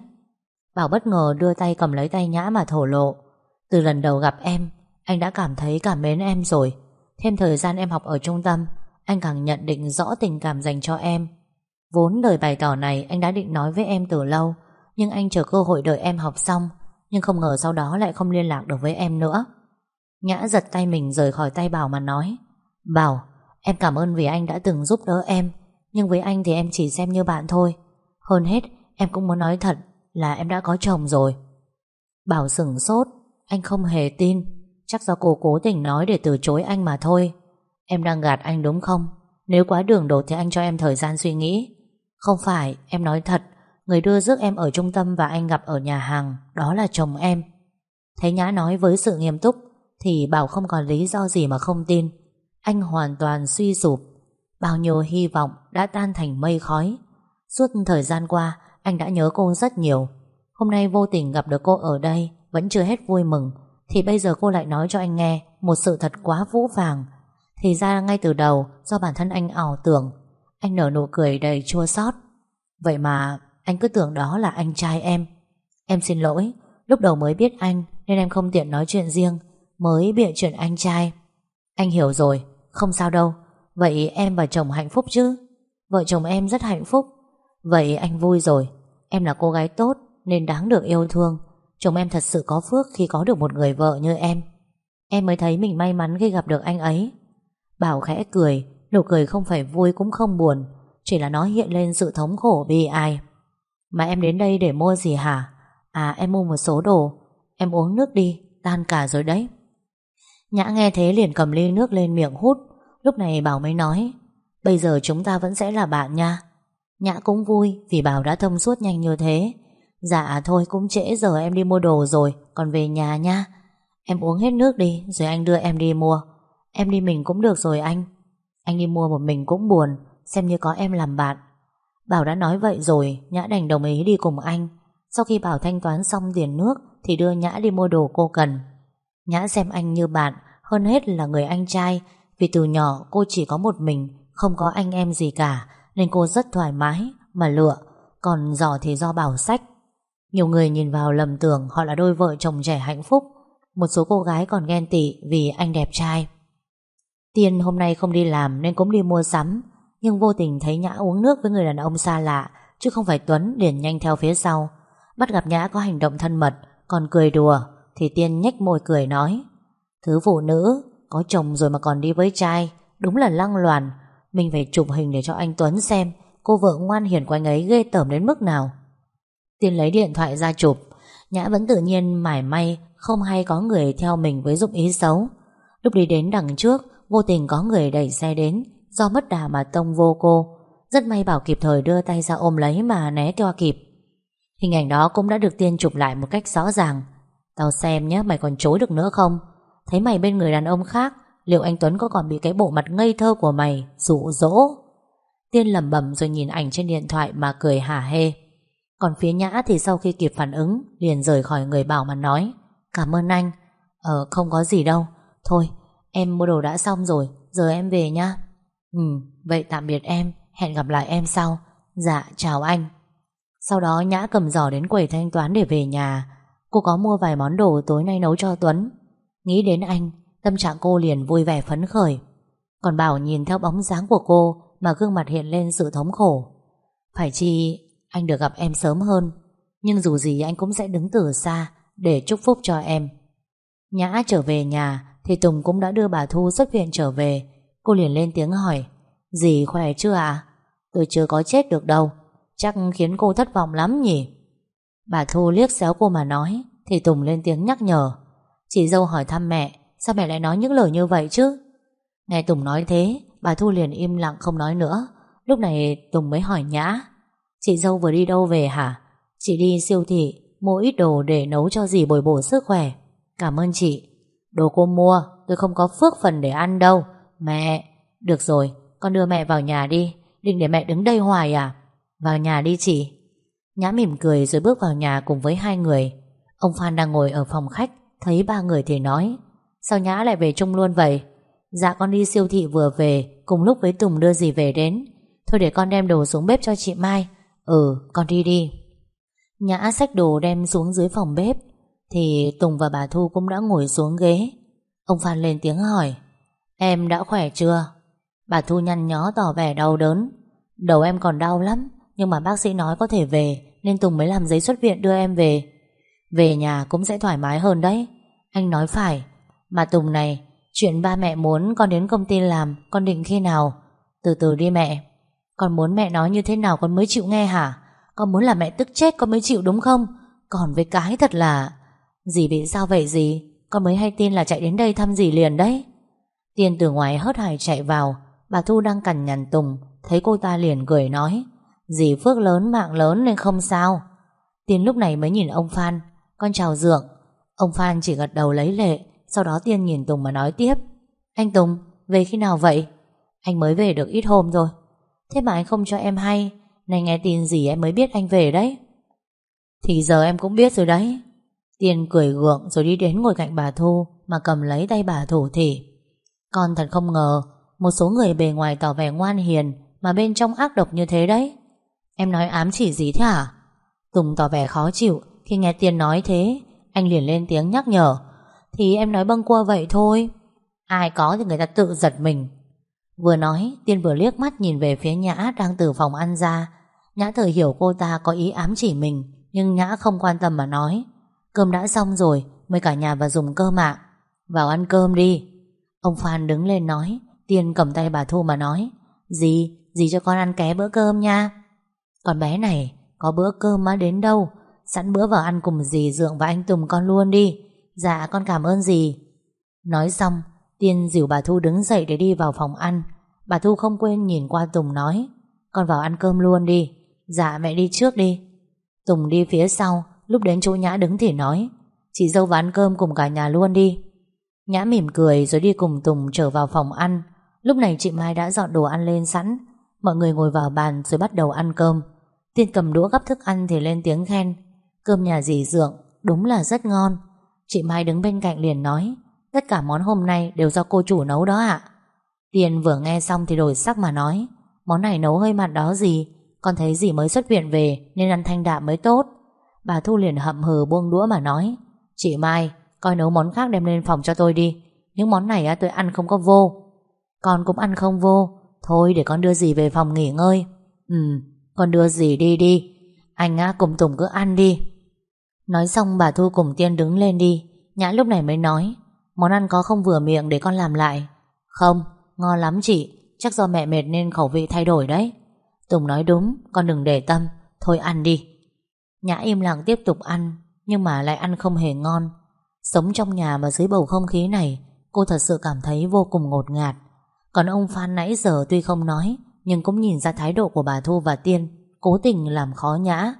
Bảo bất ngờ đưa tay cầm lấy tay Nhã mà thổ lộ. Từ lần đầu gặp em, Anh đã cảm thấy cảm mến em rồi. Thêm thời gian em học ở trung tâm, Anh càng nhận định rõ tình cảm dành cho em. Vốn lời bày tỏ này Anh đã định nói với em từ lâu, Nhưng anh chờ cơ hội đợi em học xong, Nhưng không ngờ sau đó lại không liên lạc được với em nữa. Nhã giật tay mình rời khỏi tay Bảo mà nói, Bảo, Em cảm ơn vì anh đã từng giúp đỡ em, Nhưng với anh thì em chỉ xem như bạn thôi. Hơn hết, em cũng muốn nói thật là em đã có chồng rồi. Bảo sừng sốt, anh không hề tin, chắc do cô cố tình nói để từ chối anh mà thôi. Em đang gạt anh đúng không? Nếu quá đường đột thì anh cho em thời gian suy nghĩ. Không phải, em nói thật, người đưa rước em ở trung tâm và anh gặp ở nhà hàng, đó là chồng em. Thấy Nhã nói với sự nghiêm túc, thì Bảo không còn lý do gì mà không tin. Anh hoàn toàn suy sụp. Bao nhiêu hy vọng đã tan thành mây khói. Suốt thời gian qua, anh đã nhớ cô rất nhiều. Hôm nay vô tình gặp được cô ở đây, Vẫn chưa hết vui mừng. Thì bây giờ cô lại nói cho anh nghe Một sự thật quá vũ vàng. Thì ra ngay từ đầu, do bản thân anh ảo tưởng, Anh nở nụ cười đầy chua xót. Vậy mà, anh cứ tưởng đó là anh trai em. Em xin lỗi, Lúc đầu mới biết anh, Nên em không tiện nói chuyện riêng, Mới bịa chuyện anh trai. Anh hiểu rồi, Không sao đâu. Vậy em và chồng hạnh phúc chứ? Vợ chồng em rất hạnh phúc Vậy anh vui rồi. Em là cô gái tốt Nên đáng được yêu thương. Chồng em thật sự có phước khi có được một người vợ như em. Em mới thấy mình may mắn khi gặp được anh ấy. Bảo khẽ cười, Nụ cười không phải vui cũng không buồn, Chỉ là nó hiện lên sự thống khổ bi ai. Mà em đến đây để mua gì hả? À em mua một số đồ. Em uống nước đi, Tan cả rồi đấy. Nhã nghe thế liền cầm ly nước lên miệng hút. Lúc này Bảo mới nói, Bây giờ chúng ta vẫn sẽ là bạn nha. Nhã cũng vui vì Bảo đã thông suốt nhanh như thế. Dạ thôi, cũng trễ giờ em đi mua đồ rồi, Còn về nhà nha. Em uống hết nước đi, Rồi anh đưa em đi mua. Em đi mình cũng được rồi anh. Anh đi mua một mình cũng buồn, Xem như có em làm bạn. Bảo đã nói vậy rồi, Nhã đành đồng ý đi cùng anh. Sau khi Bảo thanh toán xong tiền nước, Thì đưa Nhã đi mua đồ cô cần. Nhã xem anh như bạn, Hơn hết là người anh trai, Vì từ nhỏ cô chỉ có một mình, Không có anh em gì cả. Nên cô rất thoải mái, mà lựa, Còn giỏ thì do Bảo sách. Nhiều người nhìn vào lầm tưởng Họ là đôi vợ chồng trẻ hạnh phúc, Một số cô gái còn ghen tị Vì anh đẹp trai. Tiên hôm nay không đi làm nên cũng đi mua sắm, Nhưng vô tình thấy Nhã uống nước với người đàn ông xa lạ, Chứ không phải Tuấn liền nhanh theo phía sau. Bắt gặp Nhã có hành động thân mật, Còn cười đùa, Thì Tiên nhếch môi cười nói, Thứ phụ nữ, Có chồng rồi mà còn đi với trai, Đúng là lăng loàn mình phải chụp hình để cho anh Tuấn xem Cô vợ ngoan hiền của anh ấy ghê tởm đến mức nào. Tiên lấy điện thoại ra chụp. Nhã vẫn tự nhiên mải may, Không hay có người theo mình với dụng ý xấu. Lúc đi đến đằng trước, Vô tình có người đẩy xe đến, Do mất đà mà tông vô cô. Rất may Bảo kịp thời đưa tay ra ôm lấy Mà né cho kịp. Hình ảnh đó cũng đã được Tiên chụp lại một cách rõ ràng. Tao xem nhé mày còn chối được nữa không? Thấy mày bên người đàn ông khác Liệu anh Tuấn có còn bị cái bộ mặt ngây thơ của mày Dụ dỗ? Tiên lẩm bẩm rồi nhìn ảnh trên điện thoại Mà cười hả hê. Còn phía Nhã thì sau khi kịp phản ứng, Liền rời khỏi người Bảo mà nói, Cảm ơn anh. Ờ không có gì đâu. Thôi, Em mua đồ đã xong rồi, Giờ em về nhá. Ừ vậy tạm biệt em. Hẹn gặp lại em sau. Dạ chào anh. Sau đó Nhã cầm giỏ đến quầy thanh toán để về nhà. Cô có mua vài món đồ tối nay nấu cho Tuấn. Nghĩ đến anh Tâm trạng cô liền vui vẻ phấn khởi. Còn Bảo nhìn theo bóng dáng của cô Mà gương mặt hiện lên sự thống khổ. Phải chi, anh được gặp em sớm hơn, Nhưng dù gì anh cũng sẽ đứng từ xa Để chúc phúc cho em. Nhã trở về nhà thì Tùng cũng đã đưa bà Thu xuất viện trở về. Cô liền lên tiếng hỏi, Dì khỏe chưa à Tôi chưa có chết được đâu, Chắc khiến cô thất vọng lắm nhỉ? Bà Thu liếc xéo cô mà nói, Thì Tùng lên tiếng nhắc nhở, Chị dâu hỏi thăm mẹ Sao mẹ lại nói những lời như vậy chứ? Nghe Tùng nói thế, Bà Thu liền im lặng không nói nữa. Lúc này Tùng mới hỏi Nhã, Chị dâu vừa đi đâu về hả? Chị đi siêu thị, Mua ít đồ để nấu cho dì bồi bổ sức khỏe. Cảm ơn chị. Đồ cô mua, tôi không có phước phần để ăn đâu. Mẹ. Được rồi, con đưa mẹ vào nhà đi. Định để mẹ đứng đây hoài à? Vào nhà đi chị. Nhã mỉm cười rồi bước vào nhà cùng với hai người. Ông Phan đang ngồi ở phòng khách, Thấy ba người thì nói Sao Nhã lại về chung luôn vậy? Dạ con đi siêu thị vừa về, Cùng lúc với Tùng đưa gì về đến. Thôi để con đem đồ xuống bếp cho chị Mai. Ừ con đi đi. Nhã xách đồ đem xuống dưới phòng bếp. Thì Tùng và bà Thu cũng đã ngồi xuống ghế. Ông Phan lên tiếng hỏi, Em đã khỏe chưa? Bà Thu nhăn nhó tỏ vẻ đau đớn. Đầu em còn đau lắm, Nhưng mà bác sĩ nói có thể về, Nên Tùng mới làm giấy xuất viện đưa em về. Về nhà cũng sẽ thoải mái hơn đấy. Anh nói phải mà Tùng này, Chuyện ba mẹ muốn con đến công ty làm, Con định khi nào? Từ từ đi mẹ. Con muốn mẹ nói như thế nào con mới chịu nghe hả? Con muốn là mẹ tức chết con mới chịu đúng không? Còn với cái thật là, Dì bị sao vậy dì? Con mới hay tin là chạy đến đây thăm dì liền đấy. Tiên từ ngoài hớt hải chạy vào, Bà Thu đang cằn nhằn Tùng, Thấy cô ta liền cười nói, Dì phước lớn mạng lớn nên không sao. Tiên lúc này mới nhìn ông Phan, Con chào Dượng. Ông Phan chỉ gật đầu lấy lệ sau đó Tiên nhìn Tùng mà nói tiếp. Anh Tùng, về khi nào vậy? Anh mới về được ít hôm rồi Thế mà anh không cho em hay. Này nghe tin gì em mới biết anh về đấy. Thì giờ em cũng biết rồi đấy. Tiên cười gượng rồi đi đến ngồi cạnh bà Thu mà cầm lấy tay bà thủ thỉ. Con thật không ngờ, một số người bề ngoài tỏ vẻ ngoan hiền mà bên trong ác độc như thế đấy. Em nói ám chỉ gì thế hả? Tùng tỏ vẻ khó chịu Khi nghe Tiên nói thế. Anh liền lên tiếng nhắc nhở. Thì em nói bâng quơ vậy thôi. Ai có thì người ta tự giật mình. Vừa nói Tiên vừa liếc mắt nhìn về phía Nhã Đang từ phòng ăn ra. Nhã thời hiểu cô ta có ý ám chỉ mình Nhưng Nhã không quan tâm mà nói. Cơm đã xong rồi Mời cả nhà vào dùng cơm ạ. Vào ăn cơm đi. Ông Phan đứng lên nói Tiên cầm tay bà Thu mà nói Dì, dì cho con ăn ké bữa cơm nha. Con bé này Có bữa cơm mà đến đâu? Sẵn bữa vào ăn cùng dì Dượng và anh Tùng con luôn đi. Dạ con cảm ơn dì. Nói xong, Tiên dìu bà Thu đứng dậy để đi vào phòng ăn. Bà Thu không quên nhìn qua Tùng nói, Con vào ăn cơm luôn đi. Dạ mẹ đi trước đi. Tùng đi phía sau, Lúc đến chỗ Nhã đứng thì nói, Chị dâu vào ăn cơm cùng cả nhà luôn đi. Nhã mỉm cười rồi đi cùng Tùng trở vào phòng ăn. Lúc này chị Mai đã dọn đồ ăn lên sẵn. Mọi người ngồi vào bàn rồi bắt đầu ăn cơm. Tiên cầm đũa gắp thức ăn thì lên tiếng khen, Cơm nhà dì Dượng Đúng là rất ngon. Chị Mai đứng bên cạnh liền nói, Tất cả món hôm nay đều do cô chủ nấu đó ạ. Tiền vừa nghe xong thì đổi sắc mà nói, Món này nấu hơi mặn đó gì? Con thấy gì mới xuất viện về Nên ăn thanh đạm mới tốt. Bà Thu liền hậm hừ buông đũa mà nói, Chị Mai, Coi nấu món khác đem lên phòng cho tôi đi. Những món này tôi ăn không có vô. Con cũng ăn không vô. Thôi để con đưa gì về phòng nghỉ ngơi. Ừ con đưa gì đi đi. Anh á, cùng Tùng cứ ăn đi. Nói xong bà Thu cùng Tiên đứng lên đi. Nhã lúc này mới nói Món ăn có không vừa miệng để con làm lại? Không, ngon lắm chị. Chắc do mẹ mệt nên khẩu vị thay đổi đấy. Tùng nói đúng, con đừng để tâm. Thôi ăn đi. Nhã im lặng tiếp tục ăn Nhưng mà lại ăn không hề ngon. Sống trong nhà mà dưới bầu không khí này Cô thật sự cảm thấy vô cùng ngột ngạt. Còn ông Phan nãy giờ tuy không nói Nhưng cũng nhìn ra thái độ của bà Thu và Tiên Cố tình làm khó Nhã.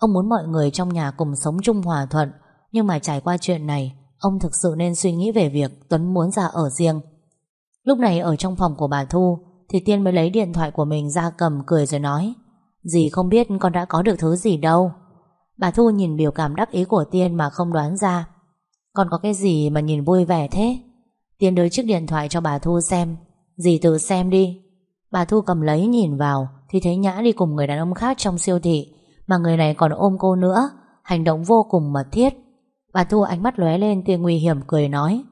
Ông muốn mọi người trong nhà cùng sống chung hòa thuận. Nhưng mà trải qua chuyện này, Ông thực sự nên suy nghĩ về việc Tuấn muốn ra ở riêng. Lúc này ở trong phòng của bà Thu, Thì Tiên mới lấy điện thoại của mình ra cầm cười rồi nói, Dì không biết con đã có được thứ gì đâu. Bà Thu nhìn biểu cảm đắc ý của Tiên mà không đoán ra. Con có cái gì mà nhìn vui vẻ thế? Tiên đưa chiếc điện thoại cho bà Thu xem. Dì tự xem đi. Bà Thu cầm lấy nhìn vào, Thì thấy Nhã đi cùng người đàn ông khác trong siêu thị. Mà người này còn ôm cô nữa. Hành động vô cùng mật thiết. Bà Thu ánh mắt lóe lên tia nguy hiểm cười nói,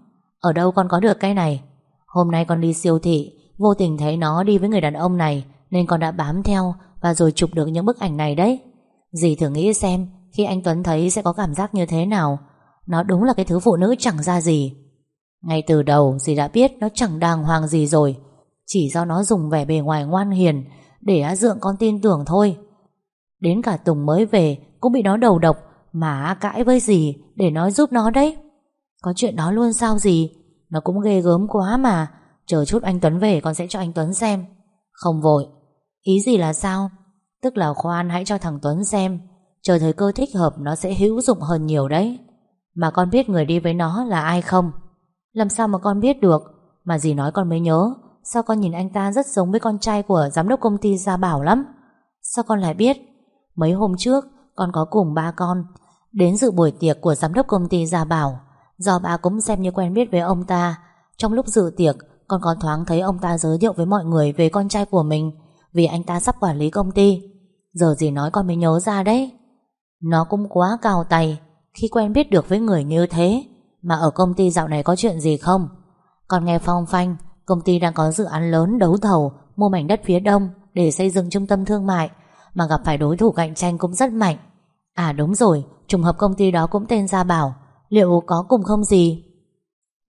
Ở đâu con có được cái này? Hôm nay con đi siêu thị, Vô tình thấy nó đi với người đàn ông này, Nên con đã bám theo Và rồi chụp được những bức ảnh này đấy. Dì thử nghĩ xem, Khi anh Tuấn thấy sẽ có cảm giác như thế nào? Nó đúng là cái thứ phụ nữ chẳng ra gì. Ngay từ đầu, dì đã biết Nó chẳng đàng hoàng gì rồi. Chỉ do nó dùng vẻ bề ngoài ngoan hiền Để á dượng con tin tưởng thôi. Đến cả Tùng mới về Cũng bị nó đầu độc. Mà cãi với gì để nói giúp nó đấy? Có chuyện đó luôn sao gì? Nó cũng ghê gớm quá mà. Chờ chút anh Tuấn về con sẽ cho anh Tuấn xem. Không vội. Ý gì là sao? Tức là khoan hãy cho thằng Tuấn xem. Chờ thời cơ thích hợp nó sẽ hữu dụng hơn nhiều đấy. Mà con biết người đi với nó là ai không? Làm sao mà con biết được? Mà gì nói con mới nhớ. Sao con nhìn anh ta rất giống với con trai của giám đốc công ty Gia Bảo lắm? Sao con lại biết? Mấy hôm trước, con có cùng ba con. Đến dự buổi tiệc của giám đốc công ty Gia Bảo, Do ba cũng xem như quen biết với ông ta. Trong lúc dự tiệc, Con có thoáng thấy ông ta giới thiệu với mọi người Về con trai của mình, Vì anh ta sắp quản lý công ty. Giờ gì nói con mới nhớ ra đấy. Nó cũng quá cao tay, Khi quen biết được với người như thế, Mà ở công ty dạo này có chuyện gì không? Con nghe phong phanh, Công ty đang có dự án lớn đấu thầu Mua mảnh đất phía đông Để xây dựng trung tâm thương mại. Mà gặp phải đối thủ cạnh tranh cũng rất mạnh. À đúng rồi, Trùng hợp công ty đó cũng tên Gia Bảo, Liệu có cùng không gì?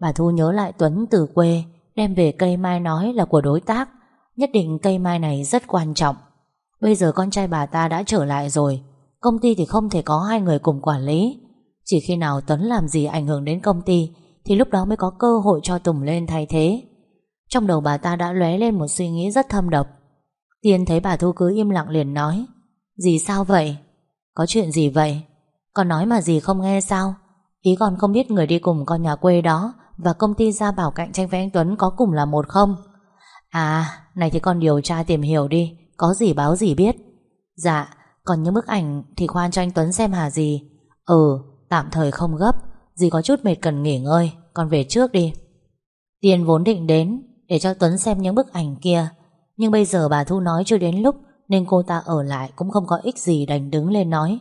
Bà Thu nhớ lại Tuấn từ quê, Đem về cây mai nói là của đối tác, Nhất định cây mai này rất quan trọng. Bây giờ con trai bà ta đã trở lại rồi, Công ty thì không thể có hai người cùng quản lý. Chỉ khi nào Tuấn làm gì ảnh hưởng đến công ty, Thì lúc đó mới có cơ hội cho Tùng lên thay thế. Trong đầu bà ta đã lóe lên một suy nghĩ rất thâm độc. Tiên thấy bà Thu cứ im lặng liền nói Gì sao vậy? Có chuyện gì vậy? Con nói mà gì không nghe sao? Ý con không biết người đi cùng con nhà quê đó Và công ty Gia Bảo cạnh tranh với anh Tuấn Có cùng là một không? À này thì con điều tra tìm hiểu đi, Có gì báo gì biết. Dạ còn những bức ảnh thì khoan cho anh Tuấn xem hả gì Ừ tạm thời không gấp, Dì có chút mệt cần nghỉ ngơi, Con về trước đi. Tiền vốn định đến Để cho Tuấn xem những bức ảnh kia nhưng bây giờ bà Thu nói chưa đến lúc Nên cô ta ở lại cũng không có ích gì đành đứng lên nói.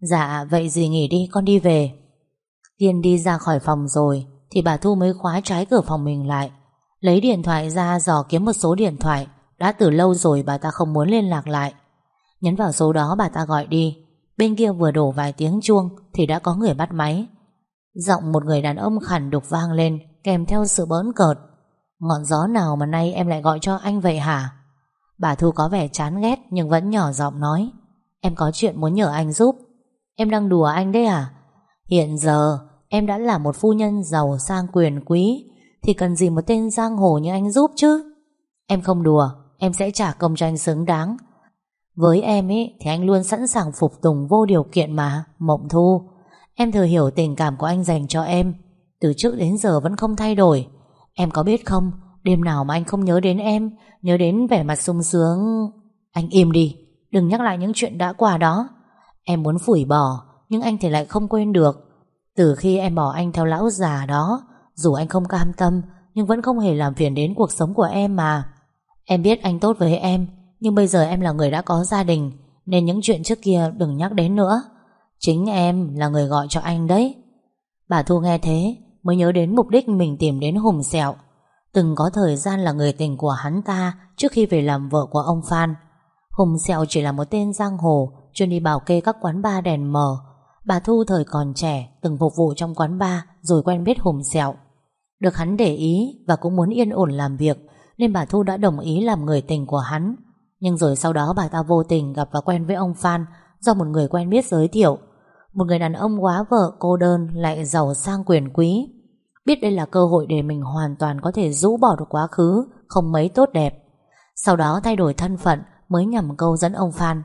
Dạ vậy gì nghỉ đi, con đi về. Tiên đi ra khỏi phòng rồi, Thì bà Thu mới khóa trái cửa phòng mình lại. Lấy điện thoại ra dò kiếm một số điện thoại. Đã từ lâu rồi bà ta không muốn liên lạc lại. Nhấn vào số đó bà ta gọi đi. Bên kia vừa đổ vài tiếng chuông Thì đã có người bắt máy. Giọng một người đàn ông khẳng đục vang lên, Kèm theo sự bỡn cợt. Ngọn gió nào mà nay em lại gọi cho anh vậy hả? Bà Thu có vẻ chán ghét Nhưng vẫn nhỏ giọng nói, Em có chuyện muốn nhờ anh giúp. Em đang đùa anh đấy à? Hiện giờ, em đã là một phu nhân giàu sang quyền quý, Thì cần gì một tên giang hồ như anh giúp chứ? Em không đùa, Em sẽ trả công cho anh xứng đáng. Với em ý, thì anh luôn sẵn sàng phục tùng vô điều kiện mà, Mộng Thu. Em thừa hiểu tình cảm của anh dành cho em, Từ trước đến giờ vẫn không thay đổi. Em có biết không Đêm nào mà anh không nhớ đến em, Nhớ đến vẻ mặt sung sướng. Anh im đi, Đừng nhắc lại những chuyện đã qua đó. Em muốn phủi bỏ, Nhưng anh thì lại không quên được. Từ khi em bỏ anh theo lão già đó, Dù anh không cam tâm, Nhưng vẫn không hề làm phiền đến cuộc sống của em mà. Em biết anh tốt với em, Nhưng bây giờ em là người đã có gia đình, Nên những chuyện trước kia đừng nhắc đến nữa. Chính em là người gọi cho anh đấy. Bà Thu nghe thế, Mới nhớ đến mục đích mình tìm đến Hùng Sẹo. Từng có thời gian là người tình của hắn ta Trước khi về làm vợ của ông Phan Hùng Sẹo chỉ là một tên giang hồ chuyên đi bảo kê các quán bar đèn mờ. Bà Thu thời còn trẻ, từng phục vụ trong quán bar rồi quen biết Hùng Sẹo. Được hắn để ý và cũng muốn yên ổn làm việc, nên bà Thu đã đồng ý làm người tình của hắn. Nhưng rồi sau đó bà ta vô tình gặp và quen với ông Phan do một người quen biết giới thiệu. Một người đàn ông quá vợ cô đơn lại giàu sang quyền quý. Biết đây là cơ hội để mình hoàn toàn có thể rũ bỏ được quá khứ không mấy tốt đẹp. Sau đó thay đổi thân phận mới nhằm câu dẫn ông Phan.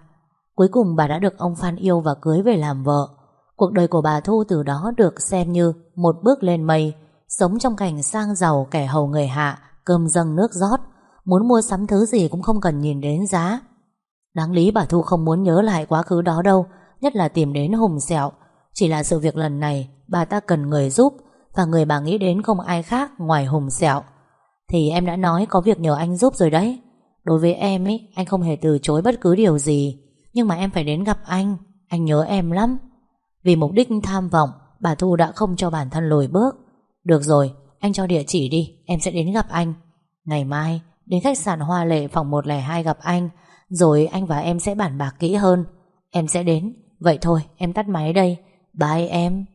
Cuối cùng bà đã được ông Phan yêu và cưới về làm vợ. Cuộc đời của bà Thu từ đó được xem như một bước lên mây, sống trong cảnh sang giàu kẻ hầu người hạ, cơm dâng nước rót, muốn mua sắm thứ gì cũng không cần nhìn đến giá. Đáng lý bà Thu không muốn nhớ lại quá khứ đó đâu, nhất là tìm đến Hùng Sẹo. Chỉ là sự việc lần này bà ta cần người giúp và người bà nghĩ đến không ai khác ngoài Hùng Sẹo. Thì em đã nói có việc nhờ anh giúp rồi đấy. Đối với em ấy, anh không hề từ chối bất cứ điều gì. Nhưng mà em phải đến gặp anh. Anh nhớ em lắm. Vì mục đích tham vọng Bà Thu đã không cho bản thân lùi bước. Được rồi, anh cho địa chỉ đi. Em sẽ đến gặp anh. Ngày mai, đến khách sạn Hoa Lệ phòng 102 gặp anh. Rồi anh và em sẽ bản bạc kỹ hơn. Em sẽ đến. Vậy thôi, em tắt máy đây. Bye em.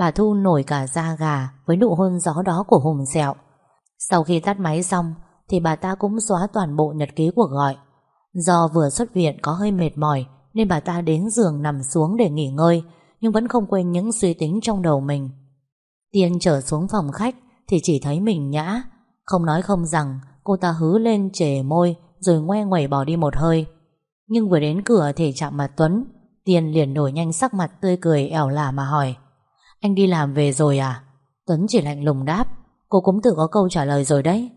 Bà Thu nổi cả da gà Với nụ hôn gió đó của Hùng Sẹo Sau khi tắt máy xong, Thì bà ta cũng xóa toàn bộ nhật ký cuộc gọi Do vừa xuất viện có hơi mệt mỏi, nên bà ta đến giường nằm xuống để nghỉ ngơi, nhưng vẫn không quên những suy tính trong đầu mình. Tiên trở xuống phòng khách, thì chỉ thấy mình nhã. Không nói không rằng, cô ta hứ lên trề môi, rồi ngoe ngoẩy bỏ đi một hơi. Nhưng vừa đến cửa thì chạm mặt Tuấn, Tiên liền đổi nhanh sắc mặt tươi cười ẻo lả mà hỏi anh đi làm về rồi à? Tuấn chỉ lạnh lùng đáp. Cô cũng tự có câu trả lời rồi đấy.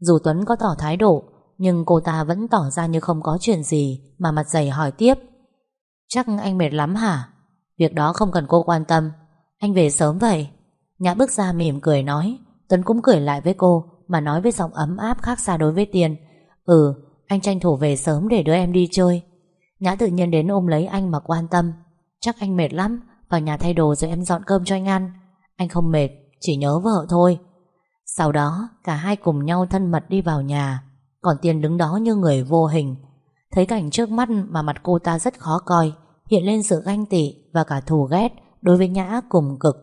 Dù Tuấn có tỏ thái độ, nhưng cô ta vẫn tỏ ra như không có chuyện gì Mà mặt dày hỏi tiếp. Chắc anh mệt lắm hả? Việc đó không cần cô quan tâm. Anh về sớm vậy? Nhã bước ra mỉm cười nói. Tuấn cũng cười lại với cô, Mà nói với giọng ấm áp khác xa đối với Tiền Ừ anh tranh thủ về sớm để đưa em đi chơi. Nhã tự nhiên đến ôm lấy anh mà quan tâm. Chắc anh mệt lắm vào nhà thay đồ rồi em dọn cơm cho anh ăn. Anh không mệt, Chỉ nhớ vợ thôi. Sau đó, cả hai cùng nhau thân mật đi vào nhà. Còn Tiên đứng đó như người vô hình. Thấy cảnh trước mắt mà mặt cô ta rất khó coi, Hiện lên sự ganh tị Và cả thù ghét đối với Nhã cùng cực.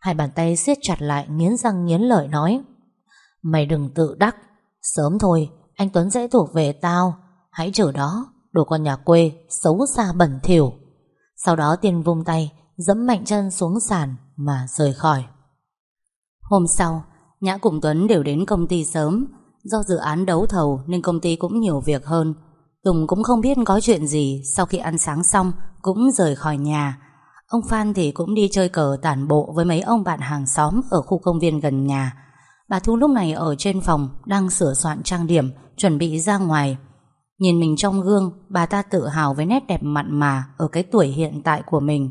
Hai bàn tay siết chặt lại, Nghiến răng nghiến lợi nói, Mày đừng tự đắc. Sớm thôi, anh Tuấn sẽ thuộc về tao. Hãy chờ đó, Đồ con nhà quê xấu xa bẩn thỉu. Sau đó Tiên vung tay Dẫm mạnh chân xuống sàn Mà rời khỏi. Hôm sau, Nhã cùng Tuấn đều đến công ty sớm. Do dự án đấu thầu nên công ty cũng nhiều việc hơn. Tùng cũng không biết có chuyện gì, Sau khi ăn sáng xong Cũng rời khỏi nhà. Ông Phan thì cũng đi chơi cờ tản bộ Với mấy ông bạn hàng xóm Ở khu công viên gần nhà. Bà Thu lúc này ở trên phòng, Đang sửa soạn trang điểm, Chuẩn bị ra ngoài. Nhìn mình trong gương, Bà ta tự hào với nét đẹp mặn mà Ở cái tuổi hiện tại của mình.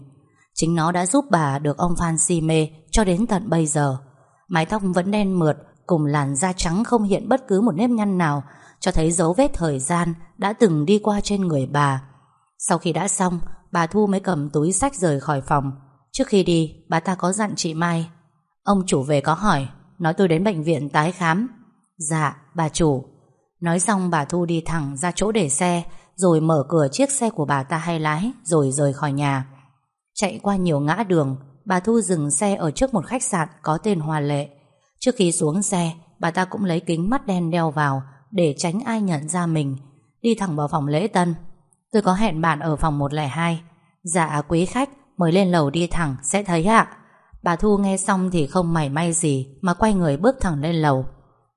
Chính nó đã giúp bà được ông Phan si mê Cho đến tận bây giờ Mái tóc vẫn đen mượt cùng làn da trắng không hiện bất cứ một nếp nhăn nào, cho thấy dấu vết thời gian đã từng đi qua trên người bà. Sau khi đã xong, bà Thu mới cầm túi sách rời khỏi phòng. Trước khi đi, bà ta có dặn chị Mai. Ông chủ về có hỏi, nói tôi đến bệnh viện tái khám. Dạ, bà chủ. Nói xong bà Thu đi thẳng ra chỗ để xe, rồi mở cửa chiếc xe của bà ta hay lái, rồi rời khỏi nhà. Chạy qua nhiều ngã đường, bà Thu dừng xe ở trước một khách sạn có tên Hòa Lệ. Trước khi xuống xe, bà ta cũng lấy kính mắt đen đeo vào để tránh ai nhận ra mình. Đi thẳng vào phòng lễ tân. Tôi có hẹn bạn ở phòng 102. Dạ quý khách, mời lên lầu đi thẳng, sẽ thấy ạ. Bà Thu nghe xong thì không mảy may gì mà quay người bước thẳng lên lầu.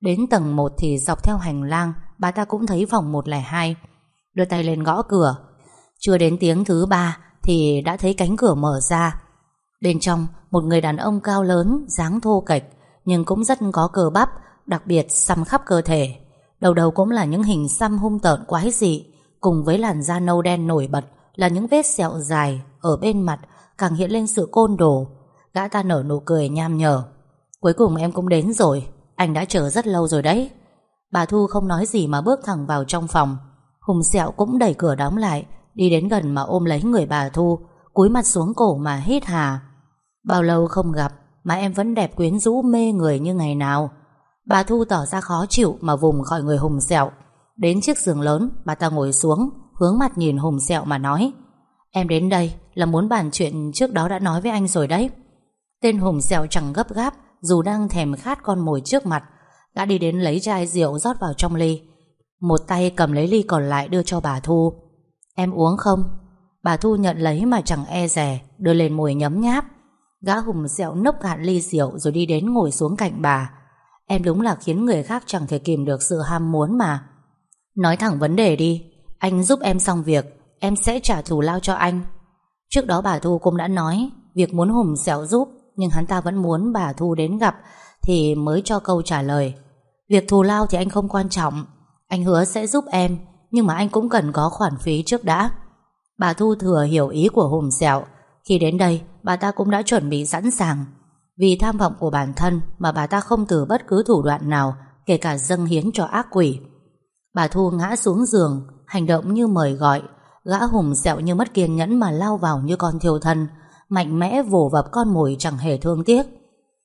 Đến tầng 1 thì dọc theo hành lang bà ta cũng thấy phòng 102. Đưa tay lên gõ cửa. Chưa đến tiếng thứ ba thì đã thấy cánh cửa mở ra. Bên trong, một người đàn ông cao lớn, dáng thô kệch, nhưng cũng rất có cơ bắp, đặc biệt xăm khắp cơ thể. Đầu đầu cũng là những hình xăm hung tợn quái dị, cùng với làn da nâu đen nổi bật là những vết sẹo dài ở bên mặt càng hiện lên sự côn đồ. Gã ta nở nụ cười nham nhở. Cuối cùng em cũng đến rồi, anh đã chờ rất lâu rồi đấy. Bà Thu không nói gì mà bước thẳng vào trong phòng. Hùng sẹo cũng đẩy cửa đóng lại, đi đến gần mà ôm lấy người bà Thu, cúi mặt xuống cổ mà hít hà. Bao lâu không gặp mà em vẫn đẹp quyến rũ mê người như ngày nào. Bà Thu tỏ ra khó chịu mà vùng khỏi người Hùng sẹo. Đến chiếc giường lớn, bà ta ngồi xuống, hướng mặt nhìn Hùng sẹo mà nói. Em đến đây là muốn bàn chuyện trước đó đã nói với anh rồi đấy. Tên Hùng sẹo chẳng gấp gáp, dù đang thèm khát con mồi trước mặt, đã đi đến lấy chai rượu rót vào trong ly. Một tay cầm lấy ly còn lại đưa cho bà Thu. Em uống không? Bà Thu nhận lấy mà chẳng e rè, đưa lên mùi nhấm nháp. Gã hùng dẹo nốc cạn ly rượu rồi đi đến ngồi xuống cạnh bà. Em đúng là khiến người khác chẳng thể kìm được sự ham muốn mà. Nói thẳng vấn đề đi, anh giúp em xong việc, em sẽ trả thù lao cho anh. Trước đó bà Thu cũng đã nói, việc muốn hùng dẹo giúp, nhưng hắn ta vẫn muốn bà Thu đến gặp thì mới cho câu trả lời. Việc thù lao thì anh không quan trọng Anh hứa sẽ giúp em nhưng mà anh cũng cần có khoản phí trước đã. Bà Thu thừa hiểu ý của Hùng Sẹo. Khi đến đây, Bà ta cũng đã chuẩn bị sẵn sàng. Vì tham vọng của bản thân Mà bà ta không từ bất cứ thủ đoạn nào, Kể cả dâng hiến cho ác quỷ. Bà Thu ngã xuống giường, Hành động như mời gọi. Gã Hùng Sẹo như mất kiên nhẫn mà lao vào như con thiêu thân, Mạnh mẽ vồ vập con mồi chẳng hề thương tiếc.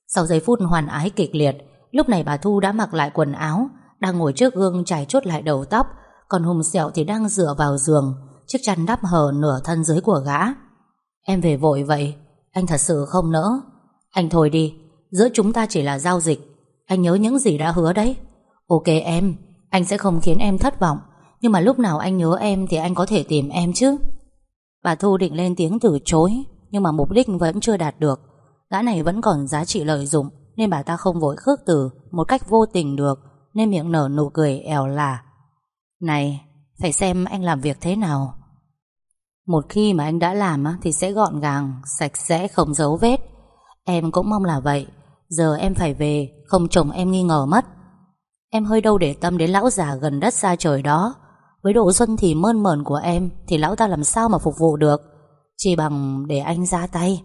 Sau giây phút hoàn ái kịch liệt, Lúc này bà Thu đã mặc lại quần áo, Đang ngồi trước gương trải chốt lại đầu tóc còn Hùng Sẹo thì đang dựa vào giường, Chiếc chăn đắp hờ nửa thân dưới của gã. Em về vội vậy, Anh thật sự không nỡ. Anh thôi đi, Giữa chúng ta chỉ là giao dịch, Anh nhớ những gì đã hứa đấy. Ok em, Anh sẽ không khiến em thất vọng, Nhưng mà lúc nào anh nhớ em Thì anh có thể tìm em chứ. Bà Thu định lên tiếng từ chối, Nhưng mà mục đích vẫn chưa đạt được. Gã này vẫn còn giá trị lợi dụng, nên bà ta không vội khước từ, một cách vô tình được, nên miệng nở nụ cười ẻo lả. Này, phải xem anh làm việc thế nào. Một khi mà anh đã làm thì sẽ gọn gàng, sạch sẽ không giấu vết. Em cũng mong là vậy. Giờ em phải về, không chồng em nghi ngờ mất. Em hơi đâu để tâm đến lão già gần đất xa trời đó. Với độ xuân thì mơn mởn của em thì lão ta làm sao mà phục vụ được. Chỉ bằng để anh ra tay.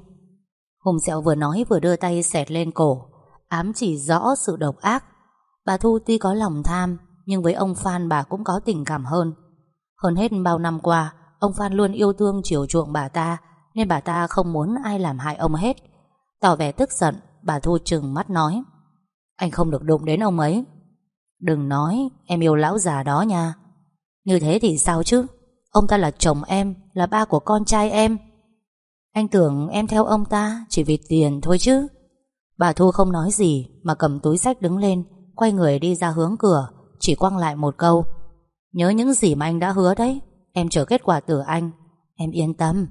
Hùng Sẹo vừa nói vừa đưa tay xẹt lên cổ ám chỉ rõ sự độc ác. Bà Thu tuy có lòng tham, nhưng với ông Phan bà cũng có tình cảm hơn. Hơn hết bao năm qua, ông Phan luôn yêu thương chiều chuộng bà ta, nên bà ta không muốn ai làm hại ông hết. Tỏ vẻ tức giận, bà Thu trừng mắt nói. Anh không được đụng đến ông ấy. Đừng nói, em yêu lão già đó nha. Như thế thì sao chứ? Ông ta là chồng em, là ba của con trai em. Anh tưởng em theo ông ta chỉ vì tiền thôi chứ. Bà Thu không nói gì mà cầm túi sách đứng lên, quay người đi ra hướng cửa, chỉ quăng lại một câu. Nhớ những gì mà anh đã hứa đấy, em chờ kết quả từ anh, em yên tâm.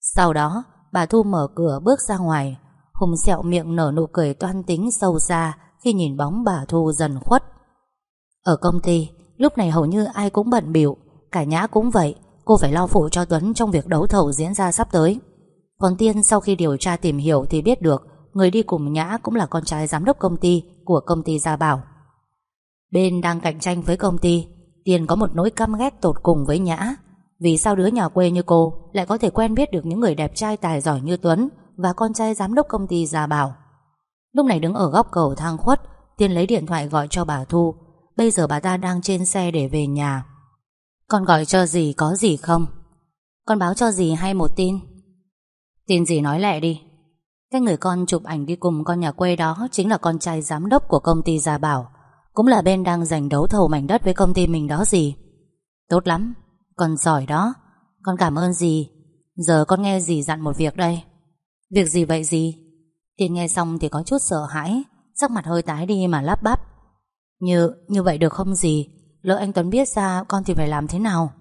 Sau đó, bà Thu mở cửa bước ra ngoài, Hùng sẹo miệng nở nụ cười toan tính sâu xa khi nhìn bóng bà Thu dần khuất. Ở công ty, lúc này hầu như ai cũng bận biểu, cả Nhã cũng vậy, cô phải lo phụ cho Tuấn trong việc đấu thầu diễn ra sắp tới. Còn Tiên sau khi điều tra tìm hiểu thì biết được Người đi cùng Nhã cũng là con trai giám đốc công ty Của công ty Gia Bảo Bên đang cạnh tranh với công ty, Tiền có một nỗi căm ghét tột cùng với Nhã. Vì sao đứa nhà quê như cô Lại có thể quen biết được những người đẹp trai tài giỏi như Tuấn Và con trai giám đốc công ty Gia Bảo? Lúc này đứng ở góc cầu thang khuất Tiên lấy điện thoại gọi cho bà Thu. Bây giờ bà ta đang trên xe để về nhà. Con gọi cho gì có gì không? Con báo cho gì hay một tin? Tin gì nói lẹ đi. Cái người con chụp ảnh đi cùng con nhà quê đó Chính là con trai giám đốc của công ty Gia Bảo. Cũng là bên đang giành đấu thầu mảnh đất với công ty mình đó gì? Tốt lắm Con giỏi đó. Con cảm ơn gì Giờ con nghe gì dặn một việc đây. Việc gì vậy gì Tiên nghe xong thì có chút sợ hãi Sắc mặt hơi tái đi mà lắp bắp. Như, như vậy được không gì Lỡ anh Tuấn biết ra con thì phải làm thế nào?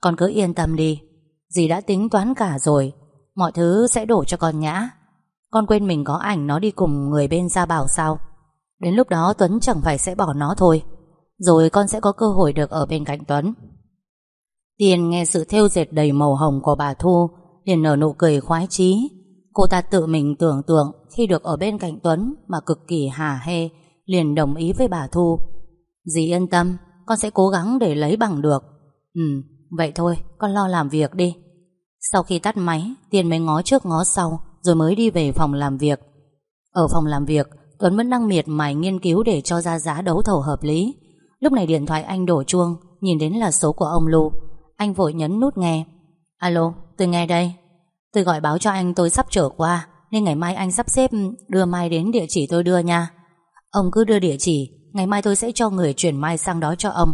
Con cứ yên tâm đi. Dì đã tính toán cả rồi. Mọi thứ sẽ đổ cho con nhã. Con quên mình có ảnh nó đi cùng người bên Gia Bảo sao? Đến lúc đó Tuấn chẳng phải sẽ bỏ nó thôi. Rồi con sẽ có cơ hội được ở bên cạnh Tuấn. Tiền nghe sự thêu dệt đầy màu hồng của bà Thu, liền nở nụ cười khoái chí. Cô ta tự mình tưởng tượng Khi được ở bên cạnh Tuấn Mà cực kỳ hà hê Liền đồng ý với bà Thu. Dì yên tâm, Con sẽ cố gắng để lấy bằng được. Ừ vậy thôi, con lo làm việc đi. Sau khi tắt máy, Tiền mới ngó trước ngó sau, Rồi mới đi về phòng làm việc. Ở phòng làm việc Tuấn vẫn đang miệt mài nghiên cứu để cho ra giá đấu thầu hợp lý. Lúc này điện thoại anh đổ chuông, Nhìn đến là số của ông Lu. Anh vội nhấn nút nghe. Alo, tôi nghe đây. Tôi gọi báo cho anh tôi sắp trở qua, Nên ngày mai anh sắp xếp, đưa Mai đến địa chỉ tôi đưa nha. Ông cứ đưa địa chỉ, Ngày mai tôi sẽ cho người chuyển Mai sang đó cho ông.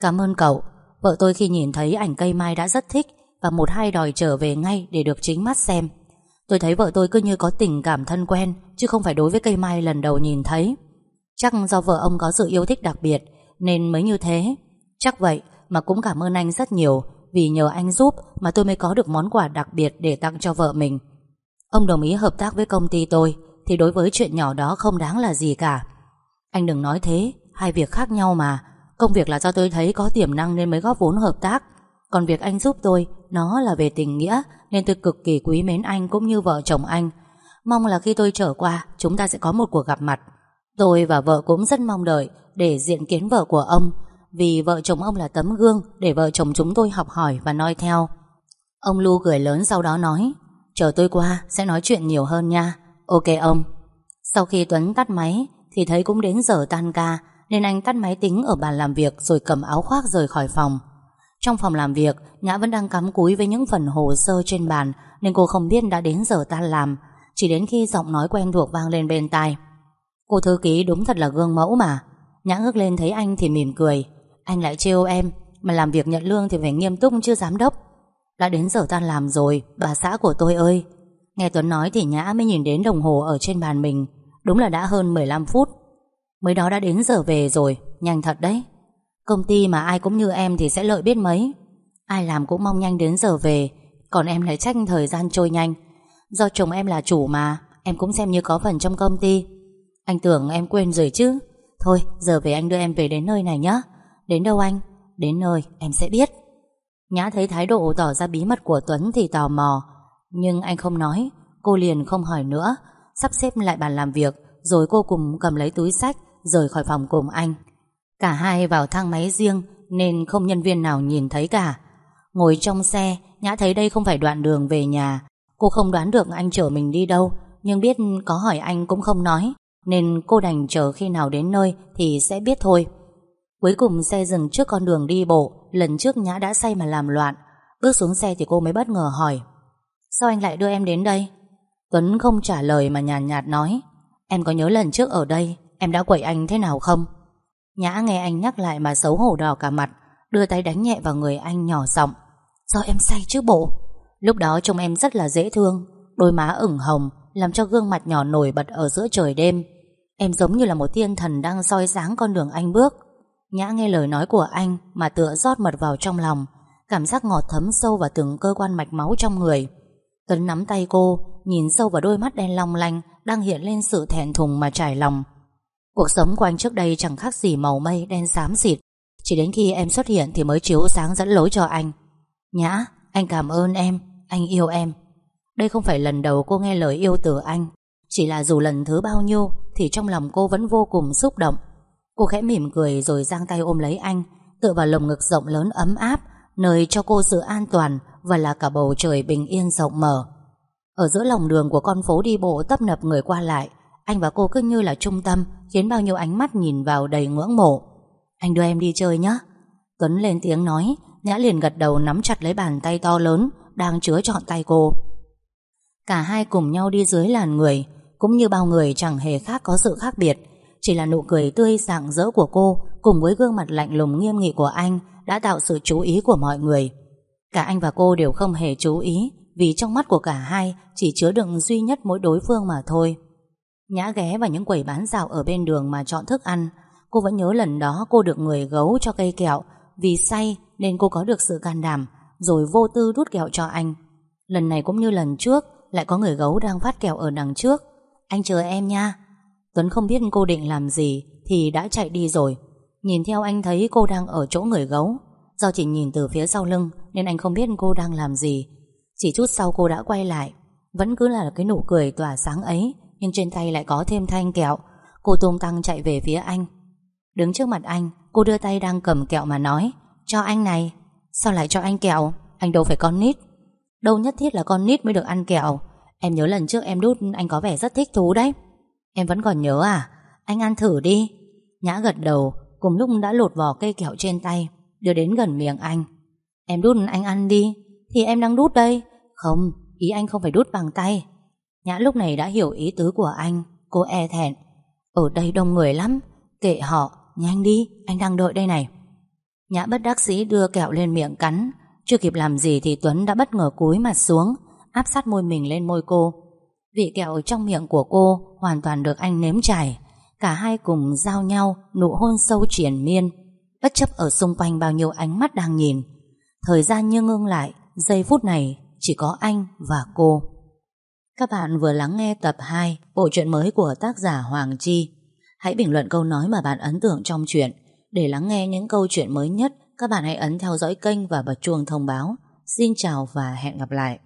Cảm ơn cậu. Vợ tôi khi nhìn thấy ảnh cây Mai đã rất thích Và một hai đòi trở về ngay để được chính mắt xem. Tôi thấy vợ tôi cứ như có tình cảm thân quen Chứ không phải đối với cây Mai lần đầu nhìn thấy Chắc do vợ ông có sự yêu thích đặc biệt Nên mới như thế Chắc vậy mà cũng cảm ơn anh rất nhiều vì nhờ anh giúp mà tôi mới có được món quà đặc biệt để tặng cho vợ mình. Ông đồng ý hợp tác với công ty tôi thì đối với chuyện nhỏ đó không đáng là gì cả. Anh đừng nói thế, hai việc khác nhau mà. Công việc là do tôi thấy có tiềm năng nên mới góp vốn hợp tác. Còn việc anh giúp tôi, nó là về tình nghĩa nên tôi cực kỳ quý mến anh cũng như vợ chồng anh. Mong là khi tôi trở qua, chúng ta sẽ có một cuộc gặp mặt. Tôi và vợ cũng rất mong đợi để diện kiến vợ của ông vì vợ chồng ông là tấm gương để vợ chồng chúng tôi học hỏi và noi theo. Ông Lu cười lớn sau đó nói Chờ tôi qua sẽ nói chuyện nhiều hơn nha Ok ông Sau khi Tuấn tắt máy Thì thấy cũng đến giờ tan ca Nên anh tắt máy tính ở bàn làm việc Rồi cầm áo khoác rời khỏi phòng trong phòng làm việc, Nhã vẫn đang cắm cúi với những phần hồ sơ trên bàn, Nên cô không biết đã đến giờ tan làm. Chỉ đến khi giọng nói quen thuộc vang lên bên tai. Cô thư ký đúng thật là gương mẫu mà. Nhã ngước lên thấy anh thì mỉm cười. Anh lại trêu em, Mà làm việc nhận lương thì phải nghiêm túc chứ giám đốc. Đã đến giờ tan làm rồi, Bà xã của tôi ơi. Nghe Tuấn nói thì Nhã mới nhìn đến đồng hồ ở trên bàn mình. Đúng là đã hơn 15 phút. Mới đó đã đến giờ về rồi, Nhanh thật đấy. Công ty mà ai cũng như em thì sẽ lợi biết mấy. Ai làm cũng mong nhanh đến giờ về. Còn em lại trách thời gian trôi nhanh. Do chồng em là chủ mà, Em cũng xem như có phần trong công ty. Anh tưởng em quên rồi chứ. Thôi, giờ về anh đưa em về đến nơi này nhé Đến đâu anh? Đến nơi, em sẽ biết. Nhã thấy thái độ tỏ ra bí mật của Tuấn thì tò mò. Nhưng anh không nói. Cô liền không hỏi nữa. Sắp xếp lại bàn làm việc, Rồi cô cùng cầm lấy túi sách, Rời khỏi phòng cùng anh. Cả hai vào thang máy riêng Nên không nhân viên nào nhìn thấy cả. Ngồi trong xe Nhã thấy đây không phải đoạn đường về nhà. Cô không đoán được anh chở mình đi đâu Nhưng biết có hỏi anh cũng không nói Nên cô đành chờ khi nào đến nơi Thì sẽ biết thôi. Cuối cùng xe dừng trước con đường đi bộ Lần trước Nhã đã say mà làm loạn. Bước xuống xe thì cô mới bất ngờ hỏi Sao anh lại đưa em đến đây? Tuấn không trả lời mà nhàn nhạt, nhạt nói Em có nhớ lần trước ở đây Em đã quậy anh thế nào không? Nhã nghe anh nhắc lại mà xấu hổ đỏ cả mặt Đưa tay đánh nhẹ vào người anh nhỏ giọng Do em say chứ bộ Lúc đó trông em rất là dễ thương Đôi má ửng hồng Làm cho gương mặt nhỏ nổi bật ở giữa trời đêm Em giống như là một thiên thần đang soi sáng con đường anh bước Nhã nghe lời nói của anh mà tựa rót mật vào trong lòng, cảm giác ngọt thấm sâu vào từng cơ quan mạch máu trong người. Tuấn nắm tay cô, nhìn sâu vào đôi mắt đen long lanh đang hiện lên sự thẹn thùng mà trải lòng. Cuộc sống của anh trước đây chẳng khác gì màu mây đen xám xịt, chỉ đến khi em xuất hiện thì mới chiếu sáng dẫn lối cho anh. Nhã, anh cảm ơn em, anh yêu em. Đây không phải lần đầu cô nghe lời yêu từ anh, chỉ là dù lần thứ bao nhiêu thì trong lòng cô vẫn vô cùng xúc động. Cô khẽ mỉm cười rồi giang tay ôm lấy anh Tựa vào lồng ngực rộng lớn ấm áp Nơi cho cô sự an toàn Và là cả bầu trời bình yên rộng mở Ở giữa lòng đường của con phố đi bộ Tấp nập người qua lại anh và cô cứ như là trung tâm, Khiến bao nhiêu ánh mắt nhìn vào đầy ngưỡng mộ. Anh đưa em đi chơi nhé Tuấn lên tiếng nói, Nhã liền gật đầu nắm chặt lấy bàn tay to lớn, Đang chứa trọn tay cô. Cả hai cùng nhau đi dưới làn người, Cũng như bao người chẳng hề khác có sự khác biệt. Chỉ là nụ cười tươi sạng rỡ của cô, Cùng với gương mặt lạnh lùng nghiêm nghị của anh, Đã tạo sự chú ý của mọi người. Cả anh và cô đều không hề chú ý, Vì trong mắt của cả hai Chỉ chứa đựng duy nhất mỗi đối phương mà thôi. Nhã ghé vào những quầy bán dạo Ở bên đường mà chọn thức ăn. Cô vẫn nhớ lần đó cô được người gấu cho cây kẹo. Vì say nên cô có được sự can đảm, Rồi vô tư đút kẹo cho anh. Lần này cũng như lần trước, Lại có người gấu đang phát kẹo ở đằng trước. Anh chờ em nha. Tuấn không biết cô định làm gì Thì đã chạy đi rồi. Nhìn theo anh thấy cô đang ở chỗ người gấu. Do chỉ nhìn từ phía sau lưng Nên anh không biết cô đang làm gì. Chỉ chút sau cô đã quay lại. Vẫn cứ là cái nụ cười tỏa sáng ấy. Nhưng trên tay lại có thêm thanh kẹo. Cô tung tăng chạy về phía anh. Đứng trước mặt anh Cô đưa tay đang cầm kẹo mà nói Cho anh này. Sao lại cho anh kẹo? Anh đâu phải con nít. Đâu nhất thiết là con nít mới được ăn kẹo. Em nhớ lần trước em đút anh có vẻ rất thích thú đấy. Em vẫn còn nhớ à? Anh ăn thử đi. Nhã gật đầu Cùng lúc đã lột vỏ cây kẹo trên tay Đưa đến gần miệng anh. Em đút anh ăn đi. Thì em đang đút đây. Không, ý anh không phải đút bằng tay. Nhã lúc này đã hiểu ý tứ của anh. Cô e thẹn Ở đây đông người lắm Kệ họ, nhanh đi, anh đang đợi đây này. Nhã bất đắc sĩ đưa kẹo lên miệng cắn. Chưa kịp làm gì thì Tuấn đã bất ngờ cúi mặt xuống Áp sát môi mình lên môi cô. Vị kẹo trong miệng của cô Hoàn toàn được anh nếm trải. Cả hai cùng giao nhau Nụ hôn sâu triển miên Bất chấp ở xung quanh bao nhiêu ánh mắt đang nhìn. Thời gian như ngưng lại Giây phút này chỉ có anh và cô. Các bạn vừa lắng nghe tập 2 Bộ truyện mới của tác giả Hoàng Chi Hãy bình luận câu nói mà bạn ấn tượng trong truyện để lắng nghe những câu chuyện mới nhất, các bạn hãy ấn theo dõi kênh và bật chuông thông báo. Xin chào và hẹn gặp lại.